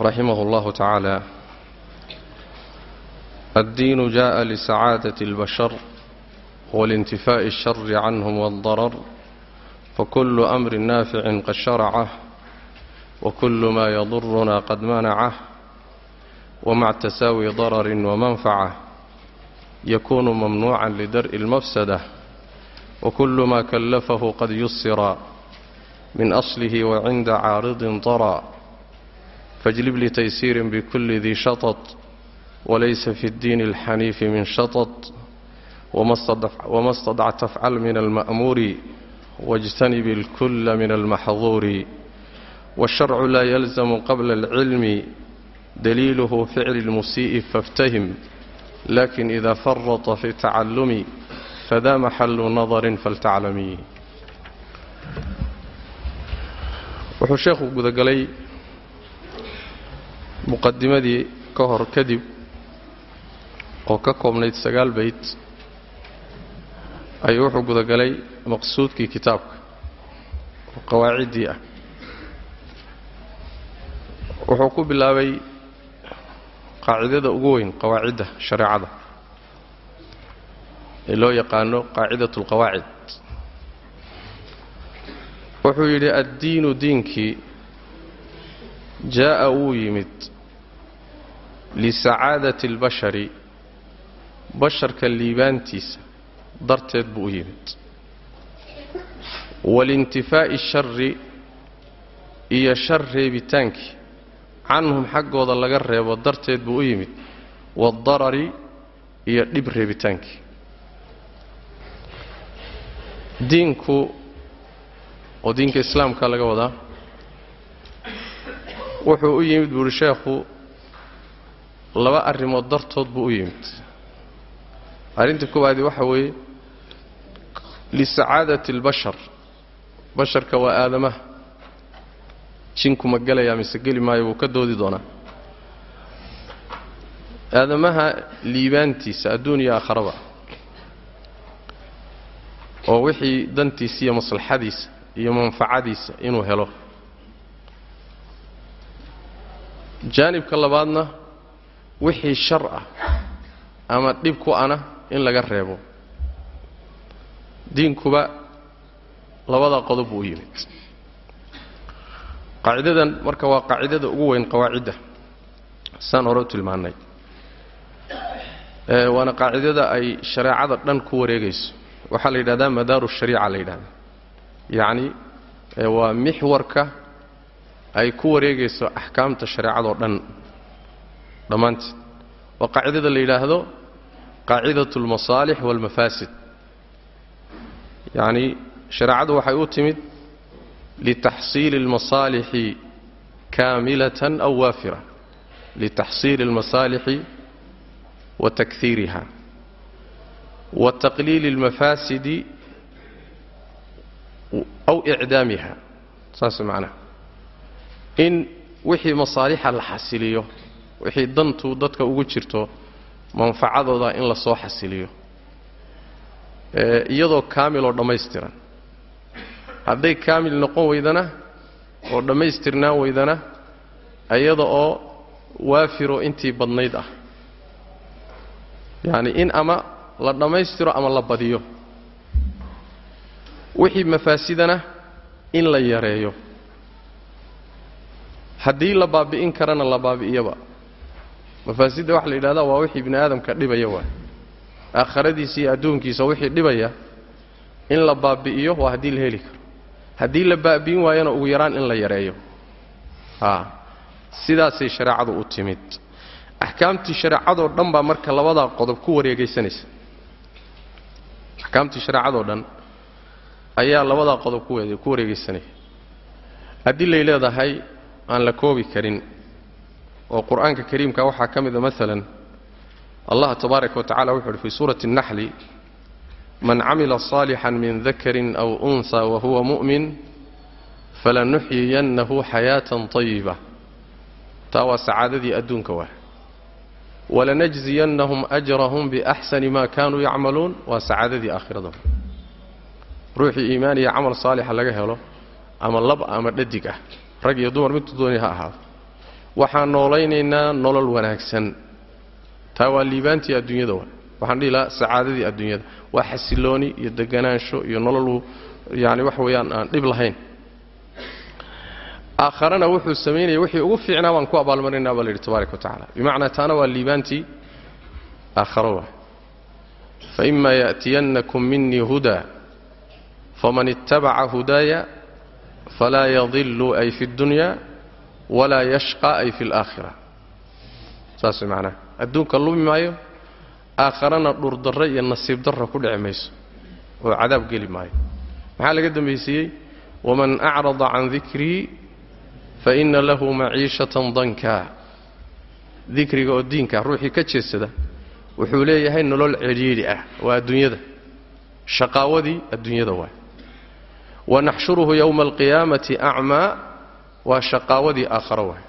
رحمه الله تعالى الدين جاء لسعادة البشر والانتفاء الشر عنهم والضرر فكل أمر نافع قد شرعه وكل ما يضرنا قد منعه ومع تساوي ضرر ومنفعة يكون ممنوعا لدرء المفسدة وكل ما كلفه قد يسر من أصله وعند عارض طرى فاجلب لتيسير بكل ذي شطط وليس في الدين الحنيف من شطط وما استطعت تفعل من المأمور واجتنب الكل من المحظور والشرع لا يلزم قبل العلم دليله فعل المسيء فافتهم لكن إذا فرط في التعلم فذا محل نظر فلتعلمي wuxuu sheekhu gudagalay muqadimadii ka hor kadib oo ka koobnayd sagaal bayt ayuu wuxuu gudagalay maqsuudkii kitaabka oo qawaaciddii ah. Wuxuu ku bilaabay qaacidada ugu weyn qawaacidda shareecada ee loo yaqaano qaacidat alqawaacid wuxuu yidhi addiinu diinkii jaa'a wuu yimid lisacaadati albashari basharka liibaantiisa darteed buu u yimid walintifaa'i shari iyo shar reebitaankii canhum xaggooda laga reebo darteed buu u yimid waadarari iyo dhib reebitaankii diinku oo diinka islaamka laga wadaa wuxuu u yimid buuhi sheekhu laba arrimood dartood buu u yimid. Arrinta koowaadi waxa weeye lisacaadati albashar. Basharka waa aadamaha. Jinku ma gelayaa mise geli maayo wuu ka doodi doonaa. Aadamaha liibaantiisa adduun iyo aakharaba oo wixii dantiisa iyo maslaxadiisa iyo manfacadiisa inuu helo. Jaanibka labaadna wixii shar ah ama dhib ku ana in laga reebo. Diinkuba labada qodob buu u yimid. Qaacidadan marka waa qaacidada ugu weyn qawaacidda saan hore u tilmaannay. Waana qaacidada ay shareecada dhan ku wareegayso. Waxaa la yidhahdaa madaaru shariica la yidhahdaa. Yacni waa mixwarka ay ku wareegayso axkaamta shareecadoo dhan dhammaanteed. Waa qaacidada la yidhaahdo qaacidatu almasaalix waalmafaasid yacni shareecadu waxay u timid litaxsiili almasaalixi kaamilatan aw waafira. Litaxsiili almasaalixi wa takhiiriha wa taqliili almafaasidi aw icdaamiha. Saas macnaha. In wixii masaalixa la xasiliyo wixii dantu dadka ugu jirto manfacadooda in la soo xasiliyo. Iyadoo kaamiloo dhammaystiran. Hadday kaamil noqon weydana oo dhammaystirnaan weydana iyada oo waafiro intii badnayd ah. Yacni in ama la dhammaystiro ama la badiyo. Wixii mafaasidana in la yareeyo. Haddii la baabi'in karana la baabi'iyaba mafaasidda waxa la yidhahdaa waa wixii bini aadamka dhibaya waay. Aakharadiisa iyo adduunkiisa wixii dhibaya in la baabi'iyo waa haddii la heli karo. Haddii la baabi'in waayana ugu yaraan in la yareeyo. A sidaasay shareecadu u timid. Axkaamtii shareecadoo dhan baa marka labadaa qodob ku wareegaysanaysa. Axkaamtii shareecadoo dhan ayaa labadaa qodob ku wareegaysanaya haddii lay leedahay aan la koobi karin oo qur-aanka kariimka waxaa ka mida maalan allah tabaaraka wa tacala wuxu uhi fii suurati اnnaxli man camila صaalixا min dakarin aw unsa wahuwa mu'min falanuxyiyannahu xayaatan طayiba taa waa sacaadadii adduunka waa walanajziyannahum ajrahum biaxsani ma kanuu yacmaluun waa sacaadadii aakhirada ruuxii iimaan iyo camal saalixa laga helo ama lab ama dhadig ah rag iyo dumar midtu doonay ha ahaado waxaan noolaynaynaa nolol wanaagsan. Taa waa liibaantii adduunyada wa. Waxaan dhihi lahaa sacaadadii adduunyada. Waa xasilooni iyo deganaansho iyo nololu yani waxa weeyaan aan dhib lahayn. Aakharana wuxuu samaynaya wixii ugu fiicnaa baan ku abaalmarinaa baa la yidhi tabaaraka wa bimacnaa taana waa liibaantii aakharo faima yaأtiyannakum minii hudaa faman ittabaca hudaaya falaa yadilu ay fi اddunya walaa yashqa ay fi اlaakhira saas macnaha adduunka lumi maayo aakharana dhurdarro iyo nasiib darra ku dhici mayso oo cadaab geli maayo. Maxaa laga dambaysiiyey? Waman acrada can dikrii faina lahu maciishatan danka. Dikriga oo diinka ruuxii ka jeedsada wuxuu leeyahay nolol cidhiidhi ah waa adduunyada. Shaqaawadii adduunyada waay wanaxshuruhu yowma alqiyaamati acmaa waa shaqaawadii aakharo waay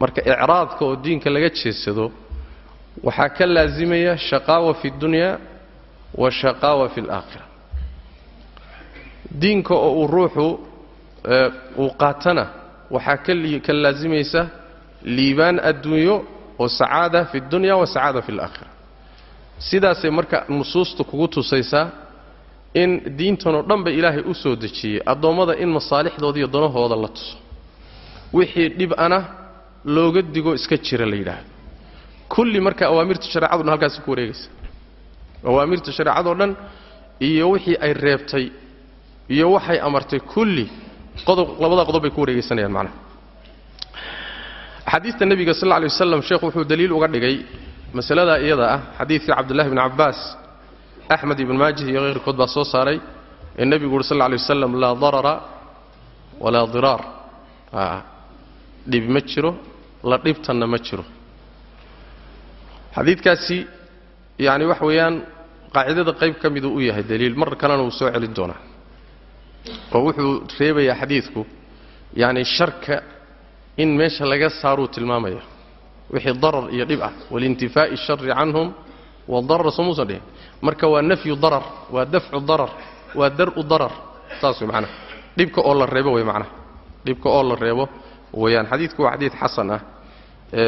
marka icraadka oo diinka laga jeedsado waxaa ka laasimaya shaqaawa fi اddunya wa shaqaawa fi اlaakhira diinka oo uu ruuxu uu qaatana waxaa ka laasimaysa liibaan adduunyo oo sacaada fi اddunya wa sacaada fi اlaakhira sidaasay marka nusuusta kugu tusaysaa in diintanoo dhan ba ilaahay u soo dejiyey. Addoommada in masaalixdooda iyo danahooda la tuso. Wixii dhib ana looga digo iska jira la yidhaahdo. Kulli marka awaamirta shareecado dhan halkaasi ku wareegaysa. Awaamirta shareecadoo dhan iyo wixii ay reebtay iyo waxay amartay kulli qodob labada qodob bay ku wareegaysanayaan macnaha. Xadiidta nebiga sal alla lay waslam sheekhu wuxuu daliil uga dhigay masaladaa iyada ah xadiidkii cabdullahi bni cabbaas axmed ibn maajih iyo hayrkood baa soo saaray ee nebigu uhi sal lay waslam laa darara walaa diraar dhib ma jiro la dhibtanna ma jiro. Xadiidkaasi yani wax weeyaan qaacidada qayb ka miduu u yahay daliil mar kalena wuu soo celin doonaa. Oo wuxuu reebayaa xadiidku yani sharka in meesha laga saaruu tilmaamaya wixii darar iyo dhib ah walintifaa'i shari canhum wadarar soo muusan dhihin marka waa nafyu darar waa dafcu darar waa dar'u darar. Saas way macnaha dhibka oo la reebo way macnaha dhibka oo la reebo weeyaan. Xadiidku waa xadiid xasan ah.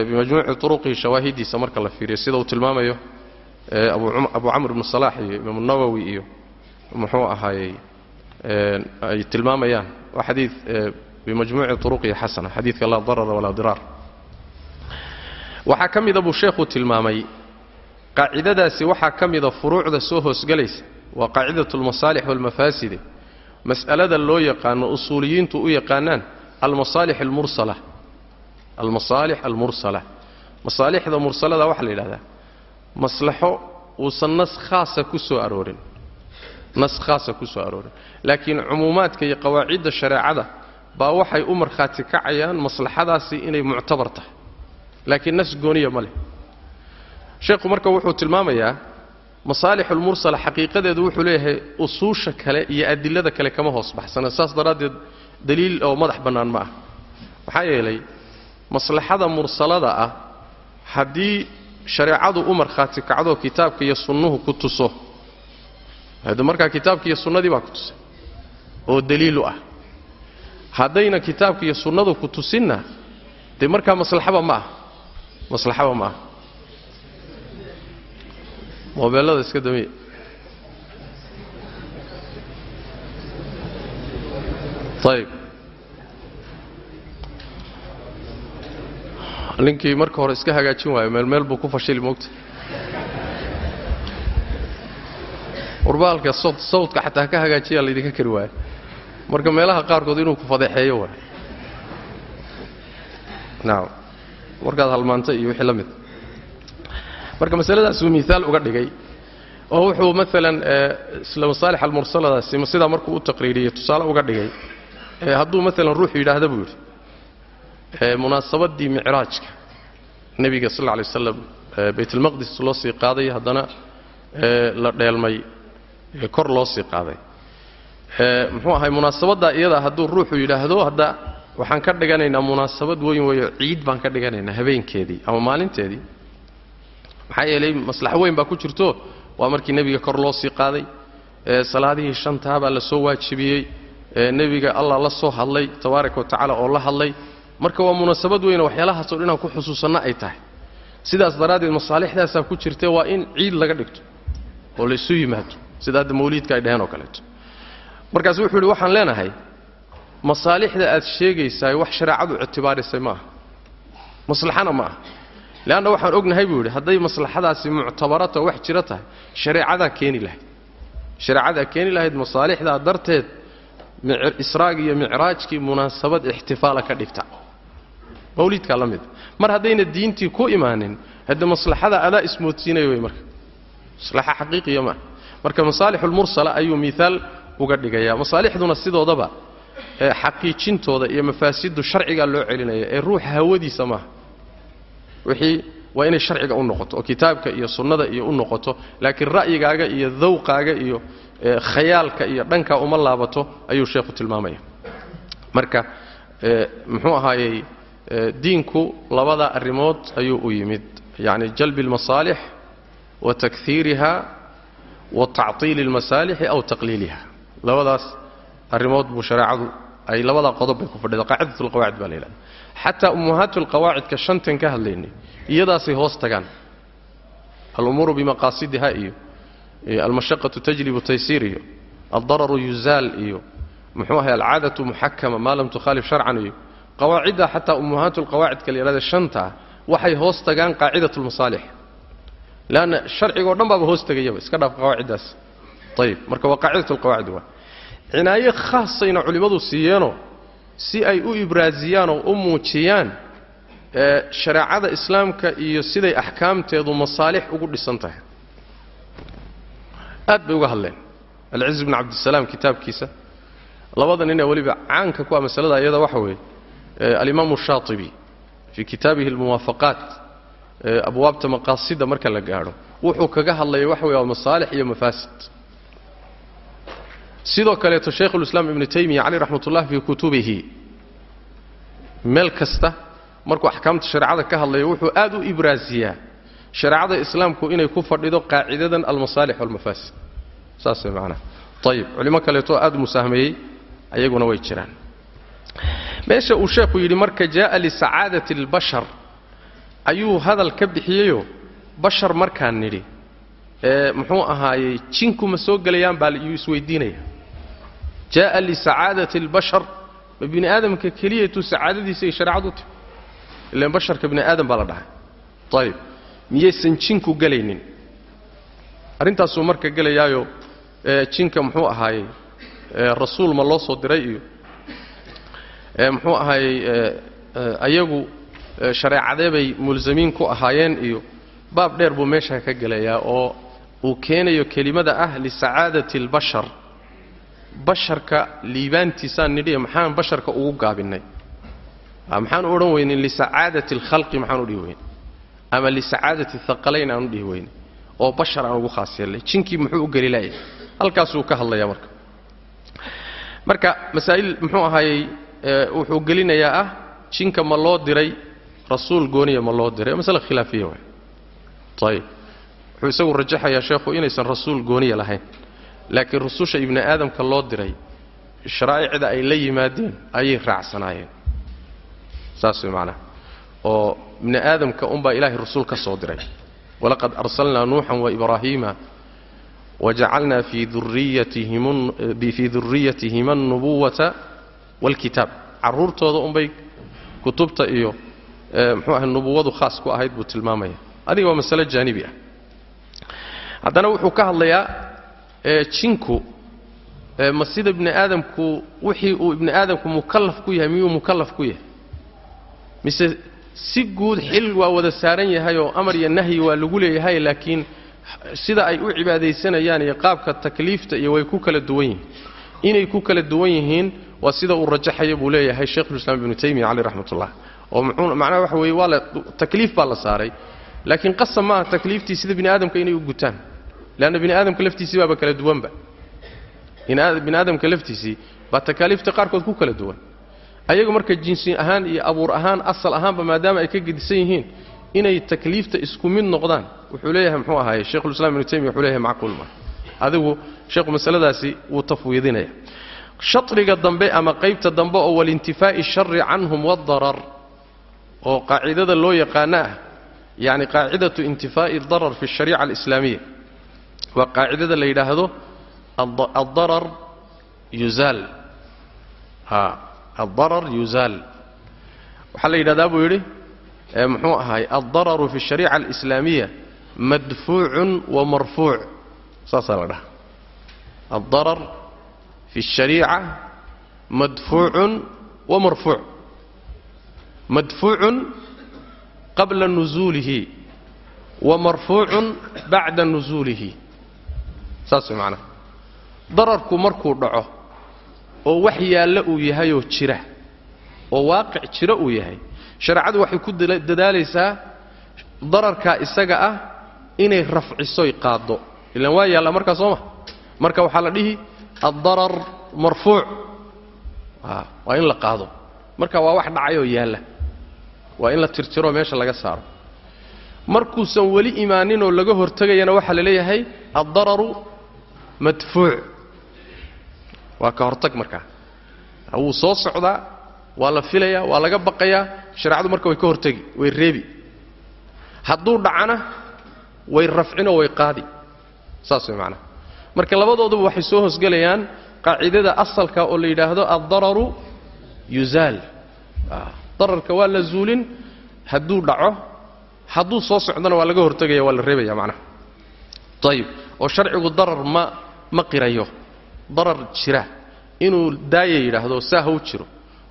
Bimajmuuci turuqihi shawaahidiisa marka la fiiriyo sida uu tilmaamayo abu camr ibnu salaax iyo imaamu nawowi iyo muxuu ahaayey ay tilmaamayaan. Waa xadiid bimajmuuci turuqihi xasana xadiidka laa darara walaa diraar. Waxaa ka mida buu sheekhu tilmaamay qaacidadaasi waxaa ka mida furuucda soo hoosgelaysa waa qaacidatu almasaalix waalmafaaside mas'alada loo yaqaano usuuliyiintu u yaqaanaan almasaalix almursala almasaalix almursala. Masaalixda mursalada waxaa la yidhahdaa maslaxo uusan nas khaasa ku soo aroorin. Nas khaasa ku aroorin. Laakiin cumuumaadka iyo qawaacidda shareecada baa waxay u markhaati kacayaan maslaxadaasi inay muctabar tahay. Laakiin nas gooniya ma leh sheekhu marka wuxuu tilmaamayaa masaalixulmursala xaqiiqadeedu wuxuu leeyahay usuusha kale iyo adilada kale kama hoos baxsana. Saas daraaddeed daliil oo madax bannaan ma ah. Maxaa yeelay maslaxada mursalada ah haddii shareecadu u markhaati kacdo kitaabka iyo sunnuhu ku tuso markaa kitaabka iyo sunnadii baa ku tusay oo daliilu ah haddayna kitaabka iyo sunnadu ku tusinna dee markaa maslaxaba ma ah. Maslaxaba ma ah moobeellada iska damiya ayib ninkii marka hore iska hagaajin waayo meel meel buu ku fashili moogta warbaalka sawdka xataa ka hagaajiyaa laydinka kari waayo marka meelaha qaarkood inuu ku fadeexeeyo waay nacam markaad halmaanta iyo wixii la mid marka masaladaasuu miaal uga dhigay oo wuxuu maalan isla masaalix almursaladaasi sidaa markuu u taqriiriyey tusaale uga dhigay hadduu maalan ruuxu yidhaahda buu yidhi munaasabaddii micraajka nebiga sal lla alay waslam baytalmaqdis loo sii qaaday haddana la dheelmay kor loo sii qaaday. Muxuu ahay munaasabaddaa iyadaa hadduu ruuxu yidhaahdo hadda waxaan ka dhiganaynaa munaasabad weyn weeyo ciid baan ka dhiganaynaa habeenkeedii ama maalinteedii maxaa yeelay maslaxo weyn baa ku jirto. Waa markii nebiga kor loo sii qaaday. Salaadihii shantaa baa la soo waajibiyey. Nebiga allah la soo hadlay tabaaraka wa tacaala oo la hadlay. Marka waa munaasabad weyne waxyaalahaasoo dhan ku xusuusanno ay tahay. Sidaas daraaddeed masaalixdaasaa ku jirtee waa in ciid laga dhigto oo la isu yimaado. Sida hadda mawliidka ay dhaheen oo kaleeto. Markaasu wuxuu yidhi waxaan leenahay masaalixda aad sheegaysaay wax shareecadu ictibaarisay ma aha maslaxana ma aha leanna waxaan ognahay buu yidhi hadday maslaxadaasi muctabarata wax jiro tahay shareecadaa keeni lahayd shareecadaa keeni lahayd masaalixdaa darteed israag iyo micraajkii munaasabad ixtifaala ka dhigta mawliidkaa la mid mar haddayna diintii ku imaanin hadde maslaxada adaa ismoodsiinaya wey marka maslaxa xaqiiqiya maaha marka masaalixulmursala ayuu miaal uga dhigayaa masaalixduna sidoodaba xaqiijintooda iyo mafaasiddu sharcigaa loo celinaya ee ruuxa hawadiisa maaha wixii waa inay sharciga u noqoto oo kitaabka iyo sunnada iyo u noqoto laakiin ra'yigaaga iyo dawqaaga iyo khayaalka iyo dhankaa uma laabato ayuu sheekhu tilmaamaya. Marka muxuu ahaayey diinku labada arrimood ayuu u yimid. Yacni jalbi almasaalix wa takhiiriha wa tactiili almasaalixi aw taqliiliha. Labadaas arrimood buu shareecadu ay labadaa qodob bay ku fadhida. Qaacidat alqawaacid baa la yidhahda xataa ummahaatu alqawaacidka shantan ka hadlaynay iyadaasay hoos tagaan. Alumuuru bimaqaasidiha iyo almashaqatu tajlibu taysiir iyo aldararu yuzaal iyo muxuu ahay alcaadatu muxakama maa lam tukhaalif sharcan iyo. Qawaacidda xataa ummahaatu alqawaacidka la yidhahda shantaa waxay hoos tagaan qaacidat lmasaalix leanna sharcigao dhan baaba hoos tegayaba iska dhaaf qawaaciddaas. Ayib marka waa qaacidat alqawaacid waa cinaayo khaasayna culimmadu siiyeenoo si ay u ibraasiyaan oo u muujiyaan shareecada islaamka iyo siday axkaamteedu masaalix ugu dhisan tahay. Aad bay uga hadleen. Alciz bn cabdisalaam kitaabkiisa. Labada ninee weliba caanka ku ah masalada iyada waxa weeye alimaamu shaatibi fii kitaabihi almuwaafaqaat abwaabta maqaasida marka la gaadho wuxuu kaga hadlaya waxa wey waa masaalix iyo mafaasid sidoo kaleeto shaykhulislaam ibnu taymiya caleyh raxmat ullah fii kutubihi. Meel kasta markuu axkaamta shareecada ka hadlayo wuxuu aad u ibraasiyaa shareecada islaamku inay ku fadhido qaacidadan almasaalix walmafaasid saas way macnaha ayib culimo kaleeto aad musaahmeeyey ayaguna way jiraan. Meesha uu sheekhu yidhi marka jaaa lisacaadati albashar ayuu hadal ka bixiyeyoo bashar markaan nidhi muxuu ahaayey jinku ma soo gelayaan baa iyuu isweydiinaya jaaa lisacaadati albashar. Ma bini aadamka keliyatu sacaadadiisa ay shareecadu u timi ilaan basharka bini aadam baa la dhahay. Ayib miyaysan jinku gelaynin arrintaasuu marka gelayaayo jinka muxuu ahaayey rasuul ma loo soo diray iyo muxuu ahaayey ayagu shareecadee bay mulsamiin ku ahaayeen iyo baab dheer buu meesha ka gelayaa oo uu keenayo kelimada ah lisacaadati albashar basharka liibaantiisaan nidhiya maxaan basharka ugu gaabinnay maxaan u odhan weynin lisacaadati alkhalqi maxaan u dhihi weyne ama lisacaadati haqalayn aan u dhihi weyne oo bashar aan ugu khaas yeelnay? Jinkii muxuu u geli laayay halkaasuu ka hadlayaa marka. Marka masaa'il muxuu ahaayey wuxuu gelinayaa ah jinka ma loo diray rasuul gooniya ma loo diray. Masale khilaafiya waay. Ayib wuxuu isagu rajaxayaa sheekhu inaysan rasuul gooniya lahayn laakiin rususha ibni aadamka loo diray sharaa'icda ay la yimaadeen ayay raacsanaayeen. Saas way macnaha oo ibni aadamka unbaa ilaahay rasuul ka soo diray. Walaqad arsalnaa nuuxan waibraahiima wajacalnaa fii duriyatihima alnubuwata waalkitaab carruurtooda unbay kutubta iyo muxuu ahay nubuwadu khaas ku ahayd buu tilmaamaya. Adiga waa masale jaanibi ah. Haddana wuxuu ka hadlayaa jinku ma sida ibni aadamku wixii uu ibni aadamku mukallaf ku yahay miyuu mukallaf ku yahay? Mise si guud xil waa wada saaran yahay oo amar iyo nahyi waa lagu leeyahay laakiin sida ay u cibaadaysanayaan iyo qaabka takliifta iyo way ku kala duwan yihiin. Inay ku kala duwan yihiin waa sida uu rajaxaya buu leeyahay sheikhulislaam ibnu taymiya caleyh raxmatullah oo macnaha waxa weeye waa la takliif baa la saaray. Laakiin qasab maaha takliiftii sida bini aadamka inay u gutaan leanna bini aadamka laftiisii baaba kala duwanba bini aadamka laftiisii baa takaaliifta qaarkood ku kala duwan ayagu marka jinsi ahaan iyo abuur ahaan asal ahaanba maadaama ay ka gedisan yihiin inay takliifta isku mid noqdaan wuxuu leeyahay muxuu ahaye sheikhulislaam ibnu taymiya wuxuu leeyahay macquul ma adigu sheekhu masaladaasi wuu tafwiidinaya shadriga dambe ama qaybta dambe oo walintifaa'i shari canhum wadarar oo qaacidada loo yaqaano ah yacni qaacidatu intifaa'i darar fi ashariica alislaamiya waa qaacidada la yidhaahdo addarar yuzaal. Addarar yuzaal. Waxaa la yidhahdaa buu yidhi muxuu ahaay addararu fi ashariica alislaamiya madfuucun wa marfuuc. Saasaa la dhaha addarar fi ashariica madfuucun wa marfuuc. Madfuucun qabla nusuulihi wa marfuucun bacda nusuulihi saas way macnaha. Dararku markuu dhaco oo wax yaallo uu yahayoo jira oo waaqic jiro uu yahay shareecadu waxay ku dadaalaysaa dararkaa isaga ah inay rafcisoy qaaddo. Ilaan waa yaalla markaa soo ma? Marka waxaa la dhihi addarar marfuuc. Waa in la qaado. Marka waa wax dhacayoo yaalla. Waa in la tirtiro meesha laga saaro. Markuusan weli imaaninoo laga hortegayana waxaa la leeyahay addararu madfuuc. Waa ka hortag markaa wuu soo socdaa waa la filayaa waa laga baqayaa shareecadu marka way ka hortegi way reebi. Hadduu dhacana way rafcinoo way qaadi. Saas way macnaha marka labadooduba waxay soo hosgelayaan qaacidada asalka oo la yidhaahdo addararu yuzaal. Dararka waa la zuulin hadduu dhaco hadduu soo socdana waa laga hortegaya waa la reebaya macnaha ayib oo sharcigu darar ma ma qirayo. Darar jira. Inuu daaya yidhaahdo saa haw jiro.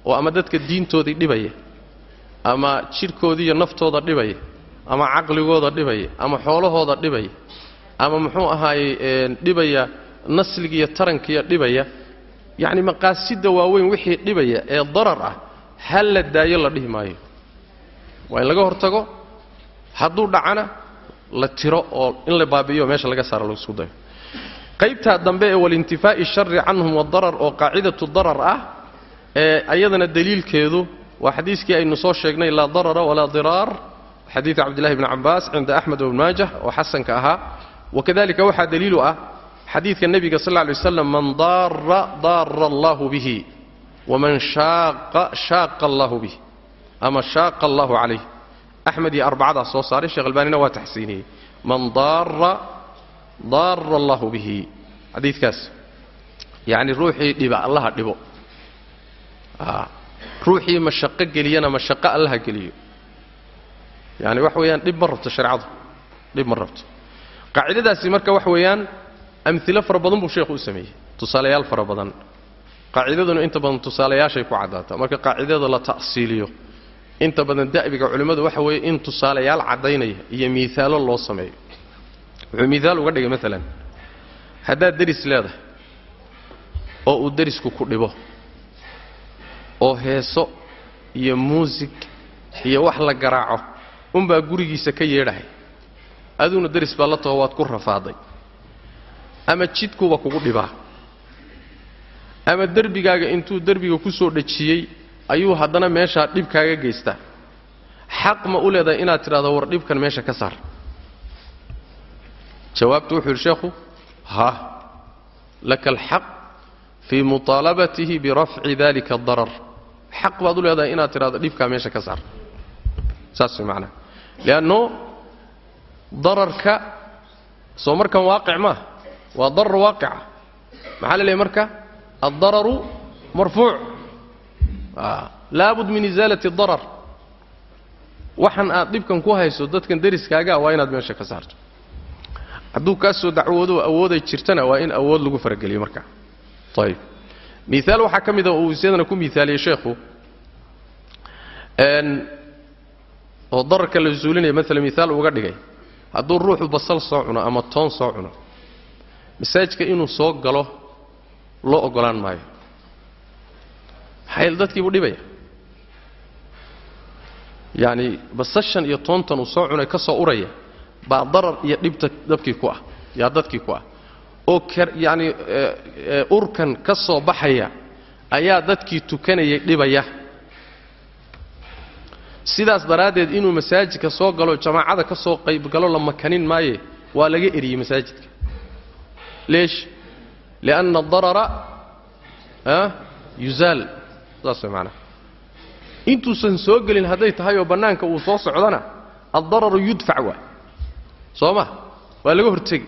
Oo ama dadka diintoodii dhibaya ama jidhkoodii iyo naftooda dhibaya ama caqligooda dhibaya ama xoolahooda dhibaya ama muxuu ahaayey dhibaya nasligiiyo tarankiiyo dhibaya. Yacni maqaasidda waaweyn wixii dhibaya ee darar ah hal la daayo la dhihi maayo. Waa in laga hortago hadduu dhacana la tiro oo in la baabi'iyo meesha laga saaro lagu isku dayo qaybtaa dambe ee walintifaa'i shari canhum wadarar oo qaacidatu darar ah ee ayadana daliilkeedu waa xadiiskii aynu soo sheegnay laa darara walaa diraar xadiidu cabdillahi bni cabbaas cinda axmed wbn maajah oo xasanka ahaa. Wakadalika waxaa daliilu ah xadiidka nebiga sal lla lay waslam man daara daara allahu bihi waman shaaqa shaaqa allahu bih ama shaaqa allahu calayh axmed iyo arbacadaas soo saaray sheekh albaanina waa taxsiiniyey. Man daara daara allahu bihi. Xadiidkaas yacni ruuxii dhiba allaha dhibo. Ruuxii mashaqo geliyana mashaqo allaha geliyo. Yani wax weeyaan dhib ma rabto shareecadu. Dhib ma rabto. Qaacidadaasi marka wax weeyaan amilo fara badan buu sheekhu u sameeyey. Tusaalayaal fara badan. Qaacidaduna inta badan tusaalayaashay ku caddaataa marka qaacidada la ta'siiliyo inta badan da'biga culimmadu waxa weeye in tusaalayaal caddaynaya iyo miihaalo loo sameeyo wuxuu miihaal uga dhigay maalan haddaad deris leedahay oo uu derisku ku dhibo oo heeso iyo muusig iyo wax la garaaco unbaa gurigiisa ka yeedhahay. Aduuna deris baa la taho waad ku rafaaday. Ama jidkuuba kugu dhibaa. Ama derbigaaga intuu derbiga ku soo dhajiyey ayuu haddana meeshaa dhib kaaga geystaa. Xaq ma u leedahay inaad tidhahdo war dhibkan meesha ka saar jawaabtu wuxuu yidhi sheekhu ha laka alxaq fii muطaalabatihi birafci dalika adarar xaq baad u leedahay inaad tidhahdo dhibkaa meesha ka saar. Saas way macnaha leanno dararka soo markan waaqic maaha waa darar waaqica maxaa la leeyahy marka? Addararu marfuuc. Laabud min isaalati darar waxan aad dhibkan ku hayso dadkan deriskaagaa waa inaad meesha ka saarto hadduu kaa soo dacwoodo awooday jirtana waa in awood lagu farageliyo marka. Ayib miaal waxaa ka mida uu isyadana ku miaaliyey sheekhu oo dararka la suulinaya maalan miaal uga dhigay hadduu ruuxu basal soo cuno ama toon soo cuno masaajidka inuu soo galo loo oggolaan maayo. Maxaa dadkiibuu dhibaya. Yacni basashan iyo toontan uu soo cunay ka uraya baa darar iyo dhibta dabkii ku ah yaa dadkii ku ah. Oo yacni urkan ka soo baxaya ayaa dadkii tukanayay dhibaya. Sidaas daraaddeed inuu masaajidka soo galo jamaacada ka soo qaybgalo la makanin maaye waa laga eriyey masaajidka. Leesh lianna adarara yuzaal. Saas way macnaha intuusan soo gelin hadday tahay oo bannaanka uu soo socdona addararu yudfac waay soo ma waa laga hortegi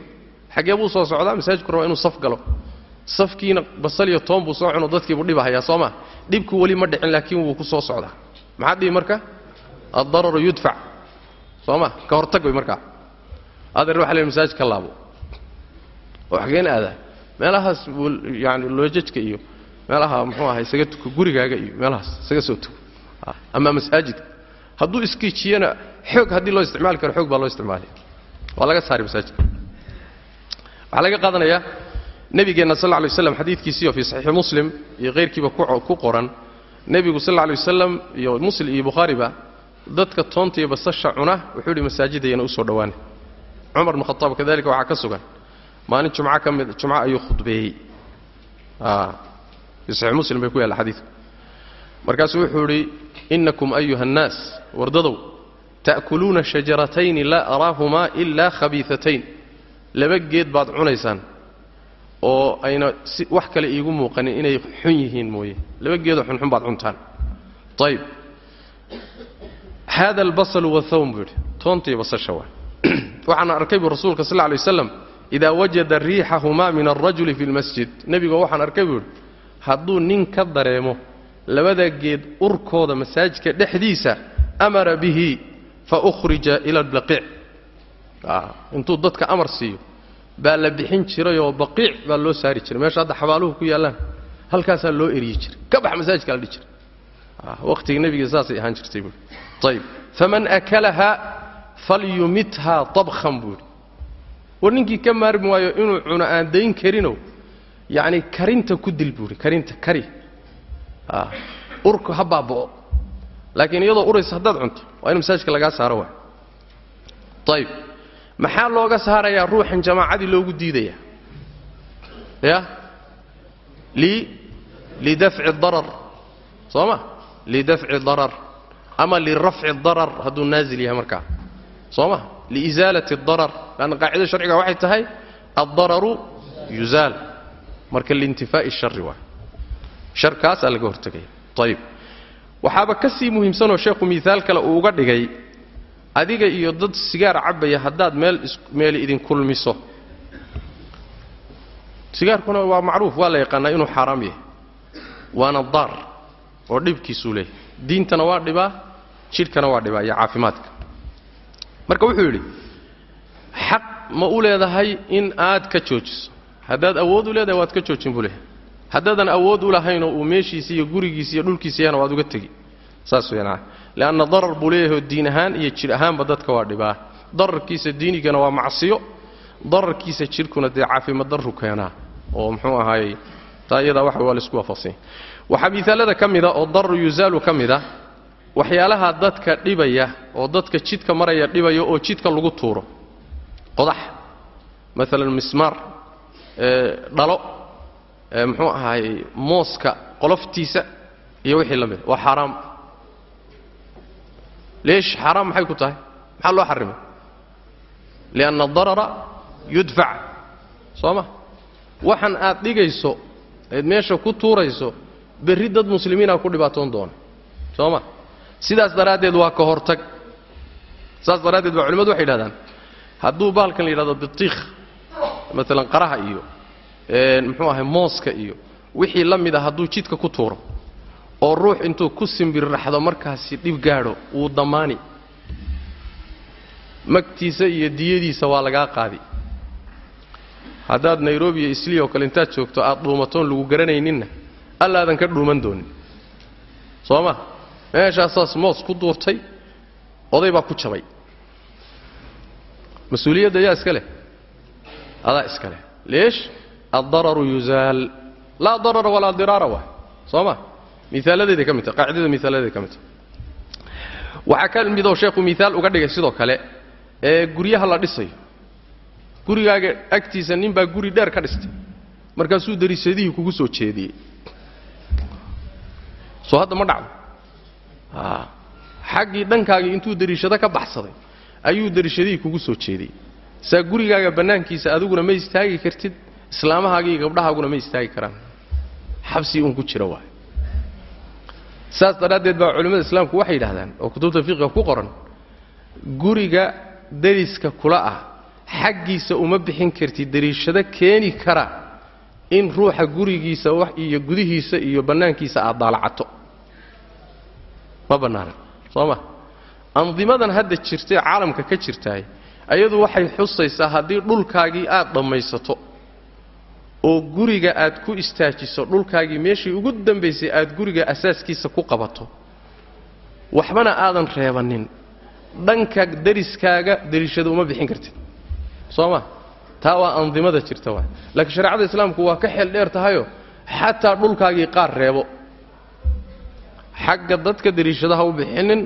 xaggee buu soo socdaa? Masaajidku rabaa inuu saf galo. Safkiina basal iyo toon buu soo cuno dadkiibuu dhibahayaa. Soo ma dhibku weli ma dhicin laakiin wuu ku soo socdaa. Maxaa dhihi marka? Addararu yudfac soo ma ka hortag way markaa adeer waxa la masaajid ka laabo. Oo xageen aadaa meelahaas yani loojajka iyo meelaha muxuu aha isaga tuko gurigaaga iyo meelahaas isaga soo tuko. Ama masaajidka hadduu iskiijiyana xoog haddii loo isticmaali karo xoog baa loo isticmaalaya waa laga saari masaajidka waxaa laga qaadanayaa nebigeenna sal lay waslam xadiidkiisiiyo fii saxiixi muslim iyo keyrkiiba ku qoran. Nebigu sal lay wasalam iyo muslim iyo bukhaariba dadka toonta iyo basasha cuna wuxuu yidhi masaajidayana u soo dhowaana cumar bn khataab kadalika waxaa ka sugan. Maalin jumco ka mid jumco ayuu khudbeeyey. Fii saxiix muslim bay ku yaalla xadiidku markaasuu wuxuu idhi innakum ayuha annaas wardadow ta'kuluuna shajaratayni laa araahumaa ilaa khabiifatayn laba geed baad cunaysaan oo ayna si wax kale iigu muuqanin inay xun yihiin mooye laba geedoo xunxun baad cuntaan ayib hada albasalu wathawm buu yidhi toontii basasha waa waxaana arkay buu rasuulka sal lay waslam idaa wajada riixahumaa min alrajuli fi lmasjid nebigo waxaan arkay buu yidhi hadduu nin ka dareemo labada geed urkooda masaajidka dhexdiisa amara bihi fa ukhrija ila albaqiic intuu dadka amar siiyo baa la bixin jirayoo baqiic baa loo saari jiray. Meesha hadda xabaaluhu ku yaallaan halkaasaa loo eryi jiray ka bax masaajidka la dhihi jiray. Waqhtiga nebiga saasay ahaan jirtay buui ayib faman akalaha falyumitha tabkhan buu yidhi. War ninkii ka maarmi waayo inuu cuno aan dayn karinow yacni karinta ku dil buu yidhi. Karinta kari. Urku ha baaba'o laakiin iyadoo uraysa haddaad cunto waa in masaajidka lagaa saaro waay. Ayib maxaa looga saarayaa ruuxan jamaacadii loogu diidaya ya? Li lidafci darar. Soo ma? Lidafci darar. Ama lirafci darar hadduu naazil yahay markaa. Soo ma? Liisaalati darar. Lanna qaacida sharciga waxay tahay addararu yuzaal. Marka liintifaa'i shari waay. Sharkaasaa laga hortegaya. Ayib waxaaba ka sii muhiimsanoo sheekhu miaal kale uu uga dhigay adiga iyo dad sigaar cabbaya haddaad meel meel idin kulmiso. Sigaarkuna waa macruuf waa la yaqaanaa inuu xaaraam yahay. Waana daar oo dhibkiisuu leeyahay diintana waa dhibaa jidhkana waa dhibaa iyo caafimaadka. Marka wuxuu yidhi xaq ma u leedahay in aad ka joojiso. Haddaad awood u leedahay waad ka joojin buu leeyahay haddaadan awood u lahaynoo uu meeshiisi iyo gurigiisi iyo dhulkiisa yahana waad uga tegi. Saas weyanaa leanna darar buu leeyahay oo diin ahaan iyo jidh ahaanba dadka waa dhibaa. Dararkiisa diinigana waa macsiyo. Dararkiisa jidhkuna dee caafimaad darru keenaa oo muxuu ahaayey taa iyadaa waxa waa la isku waafaqsanya waxaa miaalada ka mida oo dararu yuzaalu ka mid a waxyaalaha dadka dhibaya oo dadka jidka maraya dhibaya oo jidka lagu tuuro. Qodax maalan mismaar dhalo muxuu ahaayey mooska qoloftiisa iyo wixii la mida waa xaaraam leesh xaaraam maxay ku tahay? Maxaa loo xarimay? Lianna adarara yudfac soo ma? Waxan aad dhigayso eed meesha ku tuurayso berri dad muslimiinaa ku dhibaatoon doona. Soo ma? Sidaas daraaddeed waa ka hortag. Saas daraaddeed baa culimadu waxay yidhahdaan hadduu bahalkan la yidhahdo bitiikh maalan qaraha iyo muxuu ahay mooska iyo wixii la mid a hadduu jidka ku tuuro oo ruux intuu ku simbirraxdo markaasi dhib gaadho wuu dammaani magtiisa iyo diyadiisa waa lagaa qaadi. Haddaad nairobi iyo isli oo kale intaad joogto aad dhuumatoon lagu garanayninna allaadan ka dhuuman doonin. Soo ma? Meeshaasaas moos ku duurtay oday baa ku jabay. Mas'uuliyadda yaa iska leh. Adaa iska leh. Leesh addararu yuzaal laa darara walaa diraara waay soo ma miaaladeeday ka mid tahay qaacidada miaaladeeday ka mid tahay waxaa ka midoo sheekhu miaal uga dhigay sidoo kale ee guryaha la dhisayo gurigaaga agtiisa nin baa guri dheer ka dhistay markaasuu dariishadihii kugu soo jeediyey soo hadda ma dhacdo xaggii dhankaagii intuu dariishado ka baxsaday ayuu dariishadihii kugu soo jeediyey saa gurigaaga bannaankiisa adiguna ma istaagi kartid islaamahaagii gabdhahaaguna ma istaagi karaan. Xabsi uun ku jira waay saas daraaddeed baa culimmada islaamku waxay yidhahdaan oo kutubta fiqiga ku qoran guriga dariska kula ah xaggiisa uma bixin kartid dariishado keeni kara in ruuxa gurigiisa wax iyo gudihiisa iyo bannaankiisa aad daalacato ma bannaana soo ma? Andimadan hadda jirtae caalamka ka jirtaay ayadu waxay xusaysaa haddii dhulkaagii aad dhammaysato oo guriga aad ku istaajiso dhulkaagii meeshii ugu dambaysay aad guriga asaaskiisa ku qabato. Waxbana aadan reebannin dhanka dariskaaga dariishada uma bixin kartid. Soo ma? Taa waa andimada jirta waay laakiin shareecada islaamku waa ka xeel dheer tahayoo xataa dhulkaagii qaar reebo. Xagga dadka dariishadaha u bixinin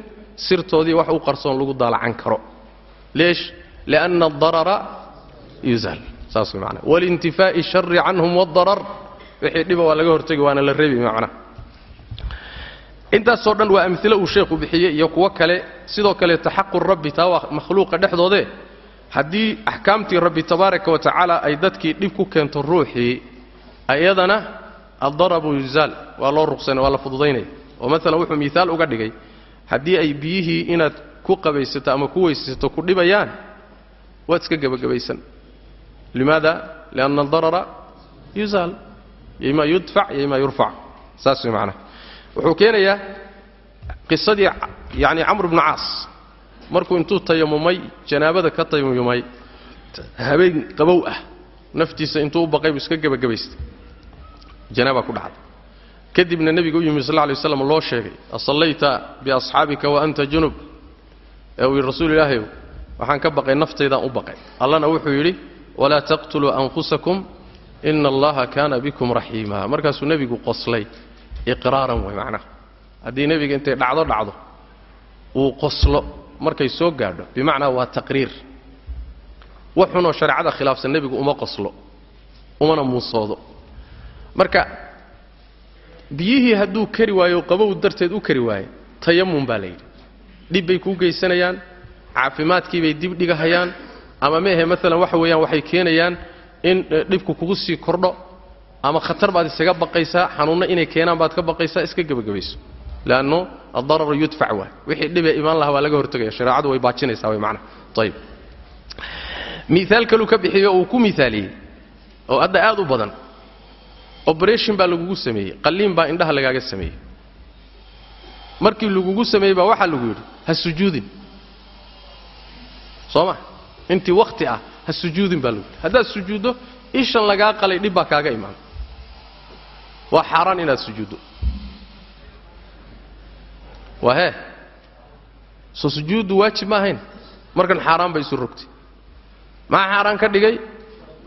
sirtoodii wax u qarsoon lagu daalacan karo. Leesh? Lianna adarara yuzaal saas way macnaa. Walintifaa'i shari canhum waadarar wixii dhiba waa laga hortegi waana la reebi macnaha intaasoo dhan waa amilo uu sheekhu bixiyey iyo kuwo kale. Sidoo kale taxaqu rabbi taa makhluuqa dhexdoode haddii axkaamtii rabbi tabaaraka wa tacaala ay dadkii dhib ku keento ruuxii ayadana addarabu yuzaal waa loo ruqsana waa la fududaynaya oo maalan wuxuu miaal uga dhigay haddii ay biyihii inaad ku qabaysato ama ku weysaysato ku dhibayaan waad iska gebagabaysan limaada lianna adarara yuzaal yma yudfac iyo ima yurfac saas way macnaha wuxuu keenayaa qisadii yani camr bnu caas markuu intuu tayamumay janaabada ka tayamumay habeen qabow ah naftiisa intuu u baqay buu iska gebagabaystay janaaba ku dhacday kadibna nebiga u yimi sal lla lay waslam loo sheegay asallayta biasxaabika wa anta junub ee uu yidhi rasuul ilaahayow waxaan ka baqay naftaydaan u baqay allana wuxuu yidhi walaa taqtuluu anfusakum ina allaha kaana bikum raxiima markaasuu nebigu qoslay iqraaran way macnaha haddii nebiga intay dhacdo dhacdo uu qoslo markay soo gaadho bimacnaa waa taqriir waxunoo shareecada khilaafsan nebigu uma qoslo umana muusoodo marka biyihii hadduu kari waayo qabow darteed u kari waayo tayamum baa la yidhi dhib bay kuu geysanayaan caafimaadkii bay dib dhigahayaan ama meehe maalan waxa weeyaan waxay keenayaan in dhibku kugu sii kordho ama khatar baad isaga baqaysaa xanuunno inay keenaan baad ka baqaysaa iska gebagabayso leanno addararu yudfac waay. Wixii dhibee imaan laha waa laga hortegaya shareecadu way baajinaysaa way macnaha ayib miaal kaluu ka bixiyo uu ku miaaliyey oo hadda aad u badan oberation baa lagugu sameeyey. Qalliin baa indhaha lagaaga sameeyey. Markii lagugu sameeyey baa waxaa lagu yidhi ha sujuudin. Soo ma intii wakhti ah ha sujuudin baa lagu yidhi haddaad sujuuddo ishan lagaa qalay dhib baa kaaga imaan. Waa xaaraan inaad sujuuddo. Waa hee? Soo sujuuddu waajib ma ahayn? Markan xaaraan bay isu rogtay maxaa xaaraan ka dhigay?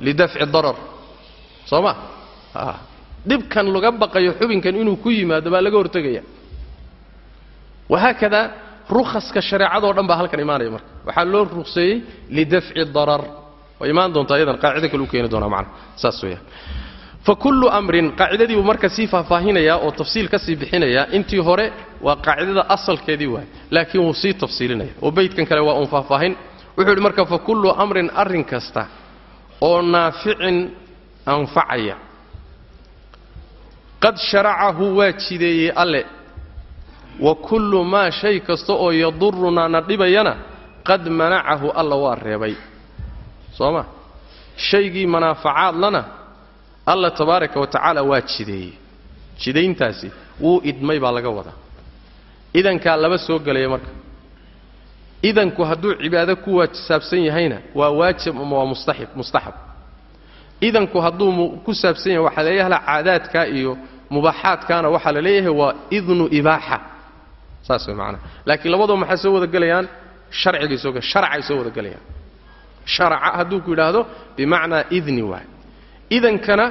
Lidafci darar. Soo ma? Dhibkan laga baqayo xubinkan inuu ku yimaado baa laga hortegaya wahaakada rukhaska shareecadoo dhan baa halkan imaanaya marka. Waxaa loo rukseeyey lidafci darar. Way imaan doontaa iyadan qaacido kale u keeni doonaa macna. Saas weeyaan. Fa kullu amrin qaacidadii buu marka sii faahfaahinayaa oo tafsiil ka sii bixinayaa intii hore waa qaacidada asalkeedii waay laakiin wuu sii tafsiilinaya. Oo beydkan kale waa uun faahfaahin. Wuxuu yidhi marka fa kullu amrin arrin kasta oo naaficin anfacaya. Qad sharacahu waa jideeyey alle wa kullu maa shay kasta oo yadurunaa na dhibayana qad manacahu alla waa reebay. Soo ma shaygii manaafacaadlana alla tabaaraka wa tacaala waa jideeyey. Jidayntaasi wuu idmay baa laga wadaa. Idankaa laba soo gelaya marka. Idanku hadduu cibaado ku waasaabsan yahayna waa waajib ama waa mustaxib mustaxab. Idanku hadduu ku saabsan yahay waxaa la leeyahay caadaadkaa iyo mubaaxaadkaana waxaa la leeyahay waa idnu ibaaxa saas way macanaha laakiin labadoo maxay soo wada gelayaan sharcigay soo sharcay soo wada gelayaan sharaca hadduu ku yidhaahdo bimacnaa idni waay. Idankana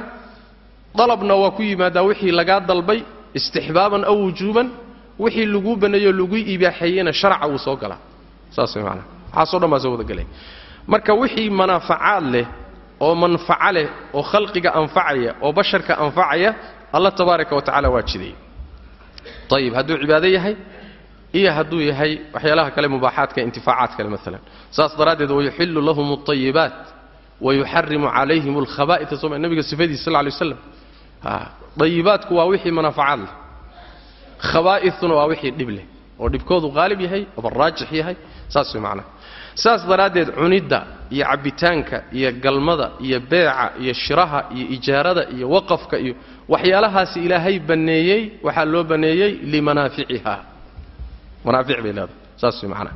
dalabna waa ku yimaadaa wixii lagaa dalbay istixbaaban aw wujuuban wixii laguu banneeyo laguu ibaaxeeyena sharca wuu soo galaa. Saas way macanaha waxaasoo dhan baa soo wada gelaya marka wixii manaafacaad leh oo manfaco leh oo khalqiga anfacaya oo basharka anfacaya alla tabaaraka wa tacala waa jideeyey. Ayib hadduu cibaado yahay iyo hadduu yahay waxyaalaha kale mubaaxaadka intifaacaad kale maalan saas daraaddeed wayuxillu lahum alطayibaat wayuxarimu calayhim alkhaba'ita soma nebiga sifadiisa sal ly waslam dayibaadku waa wixii manaafacaad leh. Khabaa'ituna waa wixii dhib leh oo dhibkoodu qaalib yahay oba raajix yahay saas way macnaha saas daraaddeed cunidda iyo cabbitaanka iyo galmada iyo beeca iyo shiraha iyo ijaarada iyo waqafka iyo waxyaalahaasi ilaahay banneeyey waxaa loo banneeyey limanaaficiha manaafic bay leedahay. Saas way macnaha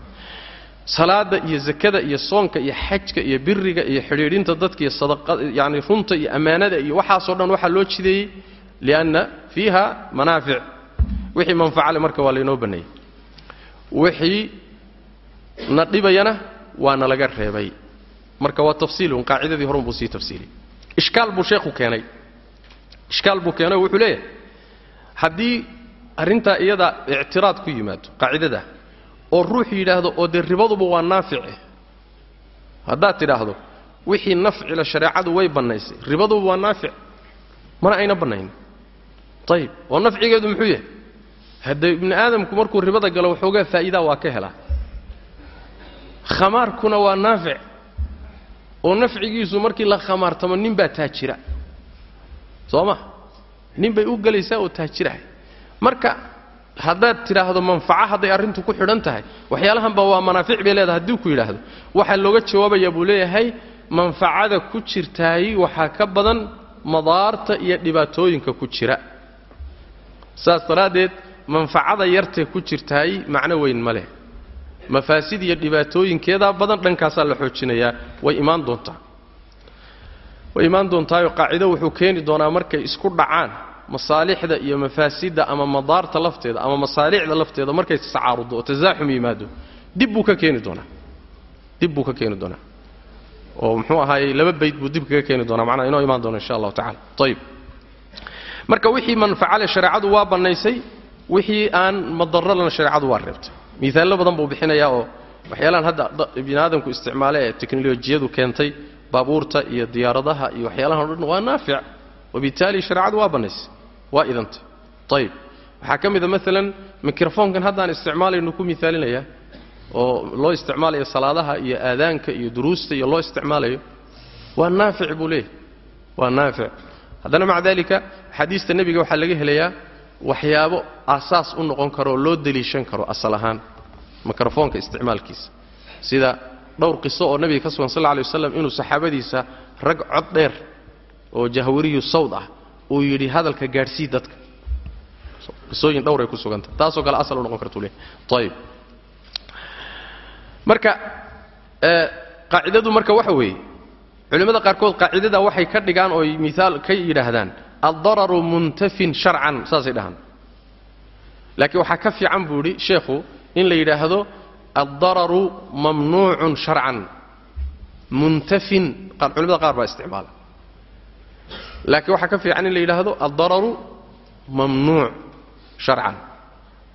salaada iyo zakada iyo soonka iyo xajka iyo biriga iyo xidhiidhinta dadka iyo sadaqada yani runta iyo ammaanada iyo waxaasoo dhan waxaa loo jideeyey lianna fiiha manaafic. Wixii manfacale marka waa laynoo banneeyey wixii na dhibayana waa na laga reebay. Marka waa tafsiilun qaacidadii horun buu sii tafsiiliyey ishkaal buu sheekhu keenay. Ishkaal buu keenay wuxuu leeyahay haddii arrintaa iyada ictiraad ku yimaado qaacidada oo ruux yidhaahdo oo dee ribaduba waa naafice haddaad tidhaahdo wixii nafcila shareecadu way bannaysay ribaduba waa naafic. Mana ayna bannayn. Ayib oo nafcigeedu muxuu yahay? Hadde ibni aadamku markuu ribada galo waxoogaa faa'iidaa waa ka helaa. Khamaarkuna waa naafic. Oo nafcigiisu markii la khamaartamo nin baa taajira. Soo ma? Nin bay u gelaysaa oo taajirahay marka haddaad tidhaahdo manfaco hadday arrintu ku xidhan tahay waxyaalahanba waa manaafic bay leedahay haddii ku yidhaahdo. Waxaa looga jawaabayaa buu leeyahay manfacada ku jirtaayi waxaa ka badan madaarta iyo dhibaatooyinka ku jira. Saas daraaddeed manfacada yartee ku jirtaayi macno weyn ma leh. Mafaasid iyo dhibaatooyinkeedaa badan dhankaasaa la xoojinayaa. Way imaan doontaa. Way imaan doontaayo qaacido wuxuu keeni doonaa markay isku dhacaan masaalixda iyo mafaasidda ama madaarta lafteeda ama masaalixda lafteeda markay tacaaruddo oo tasaaxum yimaado dib buu ka keeni doonaa. Dib buu ka keeni doonaa. Oo muxuu ahaayey laba bayd buu dib kaga keeni doonaa. Macnaha inoo imaan doona insha allahu tacala ayib marka wixii manfacale shareecadu waa bannaysay wixii aan madarralana shareecadu waa reebtay. Miaallo badan buu bixinayaa oo waxyaalahan hadda bini aadamku isticmaale ee teknolojiyadu keentay baabuurta iyo diyaaradaha iyo waxyaalahan o dhan waa naafic. Wabittaali shareecadu waa bannaysay waa idantay ayib waxaa ka mida maalan mikrofoonkan haddaan isticmaalaynu ku miaalinayaa oo loo isticmaalayo salaadaha iyo aadaanka iyo duruusta iyo loo isticmaalayo waa naafic buu leeyahay. Waa naafic. Haddana maca dalika axaadiista nebiga waxaa laga helayaa waxyaabo aasaas u noqon karo oo loo deliishan karo asal ahaan mikrofoonka isticmaalkiisa. Sida dhowr qiso oo nebiga ka sugan sal lla lay waslam inuu saxaabadiisa rag cod dheer oo jahwariyu sawd ah uu yidhi hadalka gaadhsii dadka. Qisooyin dhowray ku suganta. Taasoo kale asal u noqon kartuu leeyahy ayib marka qaacidadu marka waxa weeye culimmada qaarkood qaacidada waxay ka dhigaan ooy miaal ka yidhaahdaan. Addararu muntafin sharcan saasay dhahaan. Laakiin waxaa ka fiican buu idhi sheekhu in la yidhaahdo addararu mamnuucun sharcan. Muntafin culimada qaar baa isticmaala laakiin waxaa ka fiican in la yidhaahdo addararu mamnuuc sharcan.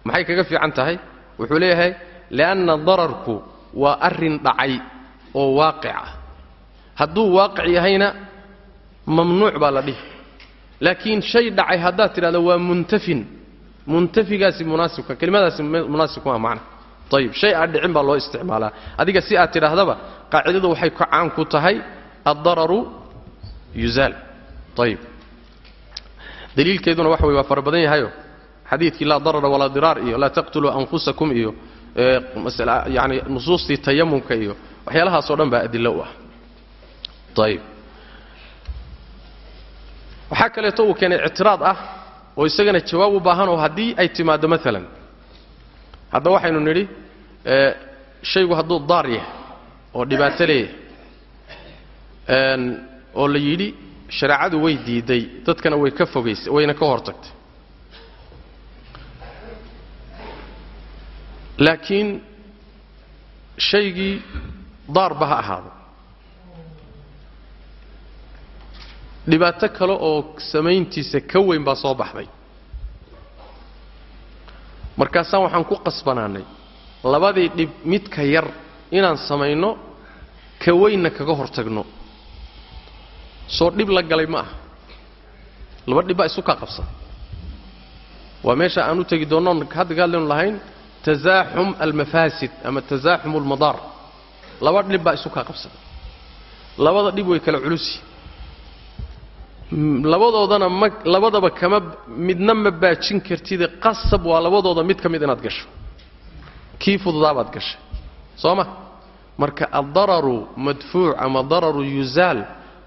Maxay kaga fiican tahay? Wuxuu leeyahay lianna dararku waa arrin dhacay oo waaqic ah. Hadduu waaqic yahayna mamnuuc baa la dhihi. Laakiin shay dhacay haddaad tidhahdo waa muntafin. Muntafigaasi munaasibka kelimadaasi munaasibkuma macna. Ayib shay aan dhicin baa loo isticmaalaa. Adiga si aad tidhaahdaba qaacidadu waxay caan ku tahay addararu yuzaal ayib daliilkeeduna waxa wey waa fara yahayo xadiidkii laa darara walaa diraar iyo laa taqtuluu anfusakum iyo yani nusuustii tayamumka iyo waxyaalahaasoo dhan baa adilo u ah. Ayib waxaa kaleeto uu keenay ictiraad ah oo isagana jawaab u baahan oo haddii ay timaaddo maalan hadda waxaynu nidhi shaygu hadduu daar yahay oo dhibaato leeyahay oo la yidhi shareecadu way diiday dadkana way ka fogaysay wayna ka hor tagtay laakiin shaygii daarba ha ahaado. Dhibaato kale oo samayntiisa ka weyn baa soo baxday. Markaasaan waxaan ku qasbanaanay labadii dhib midka yar inaan samayno ka weynna kaga hor tagno soo dhib la galay ma ah laba dhib baa isu kaa qabsan. Waa meesha aan u tegi doonnoon hadda ka hadlaynu lahayn tasaaxum almafaasid ama tasaaxum almadaar. Laba dhib baa isu kaa qabsan. Labada dhib way kala culusi. Labadoodana ma labadaba kama midna ma baajin kartide qasab waa labadooda mid ka mid inaad gasho. Kii fududaabaad gashay. Soo ma? Marka addararu madfuuc ama dararu yuzaal